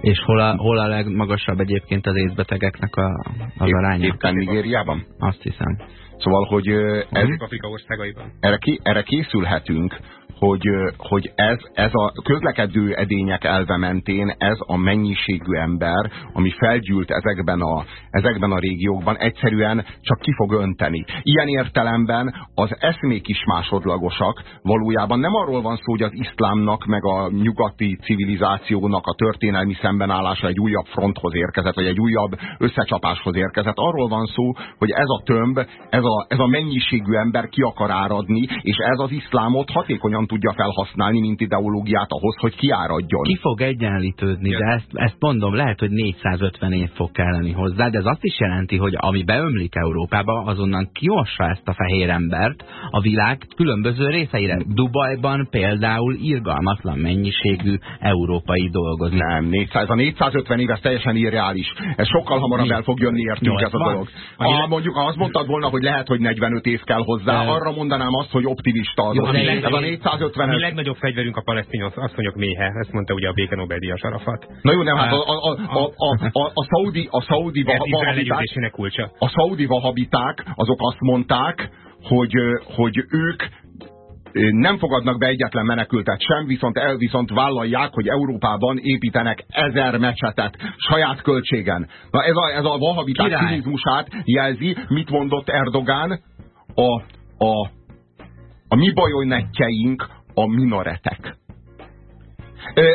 És hol a, hol a legmagasabb egyébként az étbetegeknek a, az Épp, aránya? Éppen Nigériában? Azt hiszem. Szóval, hogy ez, Afrika országaiban. Erre, erre készülhetünk, hogy, hogy ez, ez a közlekedő edények elve mentén ez a mennyiségű ember, ami felgyűlt ezekben a, ezekben a régiókban, egyszerűen csak ki fog önteni. Ilyen értelemben az eszmék is másodlagosak. Valójában nem arról van szó, hogy az iszlámnak, meg a nyugati civilizációnak a történelmi szembenállása egy újabb fronthoz érkezett, vagy egy újabb összecsapáshoz érkezett. Arról van szó, hogy ez a tömb, ez a, ez a mennyiségű ember ki akar áradni, és ez az iszlámot hatékonyan tudja felhasználni, mint ideológiát ahhoz, hogy kiáradjon. Ki fog egyenlítődni, de ezt, ezt mondom, lehet, hogy 450 év fog kelleni hozzá, de ez azt is jelenti, hogy ami beömlik Európába, azonnan kiossa ezt a fehér embert a világ különböző részeire. Dubajban például irgalmatlan mennyiségű európai dolgozik. Nem, 400, a 450 év ez teljesen irreális. Ez sokkal hamarabb el fog jönni értünk ez a dolog. Ha mondjuk azt mondtad volna, hogy lehet, hogy 45 év kell hozzá, arra mondanám azt, hogy optimista az. Jó, ez a 450 50 A mi legnagyobb fegyverünk a palesztin asszonyok méhe, ezt mondta ugye a béke Nobel-díjas Arafat. Na jó, nem, hát a, a, a, a, a, a szaudi, a szaudi vahabiták, a szaudi vahabiták, azok azt mondták, hogy, hogy ők nem fogadnak be egyetlen menekültet sem, viszont el viszont vállalják, hogy Európában építenek ezer mecsetet saját költségen. Na ez a, ez a vahabiták cinizmusát jelzi, mit mondott Erdogán a, a, a mi bajonetjeink a minaretek.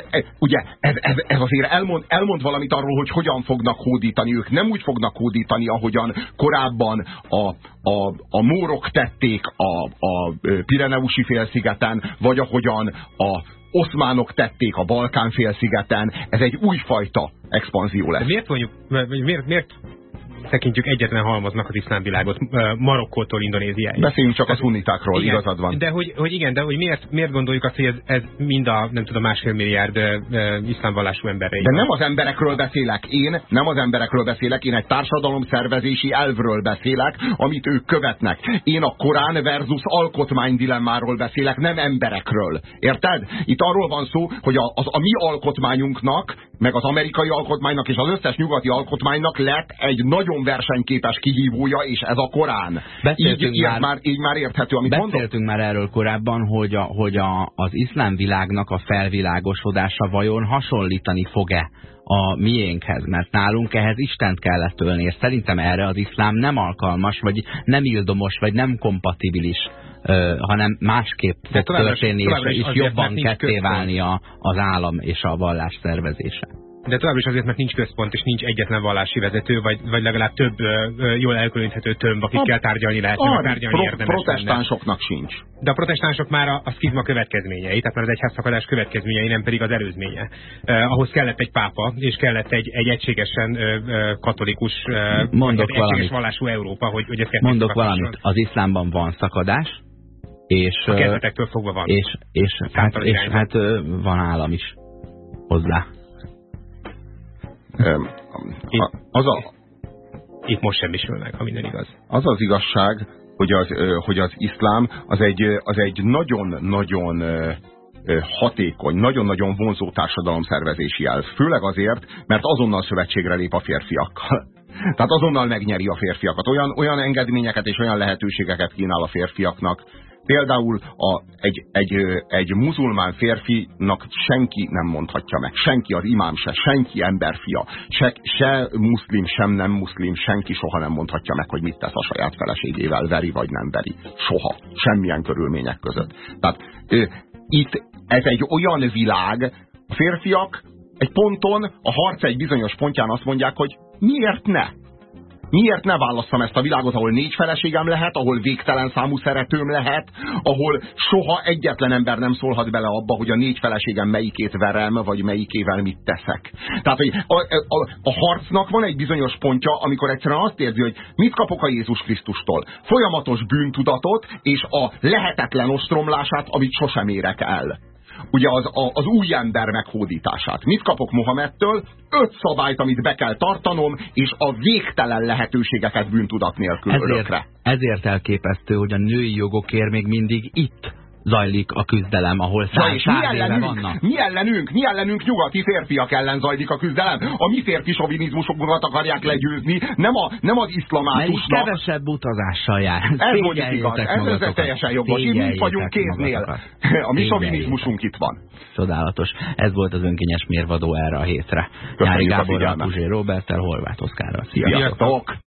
E, ugye ez, ez, ez azért elmond, elmond valamit arról, hogy hogyan fognak hódítani. Ők nem úgy fognak hódítani, ahogyan korábban a, a, a mórok tették a, a Pireneusi félszigeten, vagy ahogyan a oszmánok tették a Balkán félszigeten. Ez egy újfajta expanzió lesz. De miért, mondjuk, miért, miért tekintjük egyetlen halmaznak az iszlám világot, Marokkótól Indonéziáig. Beszéljünk csak a szunitákról, igen, igazad van. De hogy, hogy igen, de hogy miért, miért gondoljuk azt, hogy ez, ez mind a, nem tudom, másfél milliárd iszlámvallású emberre De nem az emberekről beszélek, én nem az emberekről beszélek, én egy társadalomszervezési elvről beszélek, amit ők követnek. Én a Korán versus alkotmány dilemmáról beszélek, nem emberekről. Érted? Itt arról van szó, hogy a, az, a mi alkotmányunknak, meg az amerikai alkotmánynak és az összes nyugati alkotmánynak lett egy nagyon versenyképes kihívója, és ez a Korán. így, már, már, így már érthető, amit Beszéltünk mondok. már erről korábban, hogy, a, hogy a, az iszlám világnak a felvilágosodása vajon hasonlítani fog-e a miénkhez, mert nálunk ehhez Istent kellett ölni, és szerintem erre az iszlám nem alkalmas, vagy nem ildomos, vagy nem kompatibilis, hanem másképp fog történni, és, és jobban ketté válni a, az állam és a vallás szervezése de tovább is azért, mert nincs központ, és nincs egyetlen vallási vezető, vagy, vagy legalább több ö, jól elkülöníthető tömb, akikkel tárgyalni lehet, a, tárgyalni pro, érdemes Protestánsoknak lenne. sincs. De a protestánsok már a, a szkizma következményei, tehát már az egyházszakadás következményei, nem pedig az előzménye. Uh, ahhoz kellett egy pápa, és kellett egy, egy egységesen uh, katolikus, uh, Mondok egy egységes vallású Európa, hogy, hogy ezt Mondok valamit, az iszlámban van szakadás, és, a kezdetektől fogva van. És, és, hát, és hát van állam is hozzá. Az a, itt most semmisülnek, ha minden igaz. Az az igazság, hogy az, hogy az iszlám az egy, az egy nagyon-nagyon hatékony, nagyon-nagyon vonzó társadalomszervezési elv. Főleg azért, mert azonnal szövetségre lép a férfiakkal. Tehát azonnal megnyeri a férfiakat. Olyan, olyan engedményeket és olyan lehetőségeket kínál a férfiaknak. Például a, egy, egy, egy muzulmán férfinak senki nem mondhatja meg. Senki, az imám se, senki emberfia. Se, se muszlim, sem nem muszlim, senki soha nem mondhatja meg, hogy mit tesz a saját feleségével, veri vagy nem veri. Soha. Semmilyen körülmények között. Tehát itt ez egy olyan világ, a férfiak egy ponton, a harc egy bizonyos pontján azt mondják, hogy miért ne? Miért ne válasszam ezt a világot, ahol négy feleségem lehet, ahol végtelen számú szeretőm lehet, ahol soha egyetlen ember nem szólhat bele abba, hogy a négy feleségem melyikét verem, vagy melyikével mit teszek. Tehát, hogy a, a, a harcnak van egy bizonyos pontja, amikor egyszerűen azt érzi, hogy mit kapok a Jézus Krisztustól. Folyamatos bűntudatot és a lehetetlen ostromlását, amit sosem érek el ugye az, a, az új ember meghódítását. Mit kapok Mohamedtől? Öt szabályt, amit be kell tartanom, és a végtelen lehetőségeket bűntudat nélkül ezért, örökre. Ezért elképesztő, hogy a női jogokért még mindig itt zajlik a küzdelem, ahol száz, száz mi ellenünk, vannak. Mi ellenünk, mi ellenünk nyugati férfiak ellen zajlik a küzdelem. A mi férfi sovinizmusokat akarják legyőzni, nem, a, nem az iszlamátusnak. Mert kevesebb utazással jár. Ez hogy igaz, ez, ez teljesen jogos. Mi vagyunk kéznél. A mi sovinizmusunk itt van. Csodálatos. Ez volt az önkényes mérvadó erre a hétre. Nyári Gáborral, Puzsé Roberttel, Horváth Oszkárral. Sziasztok! Sziasztok.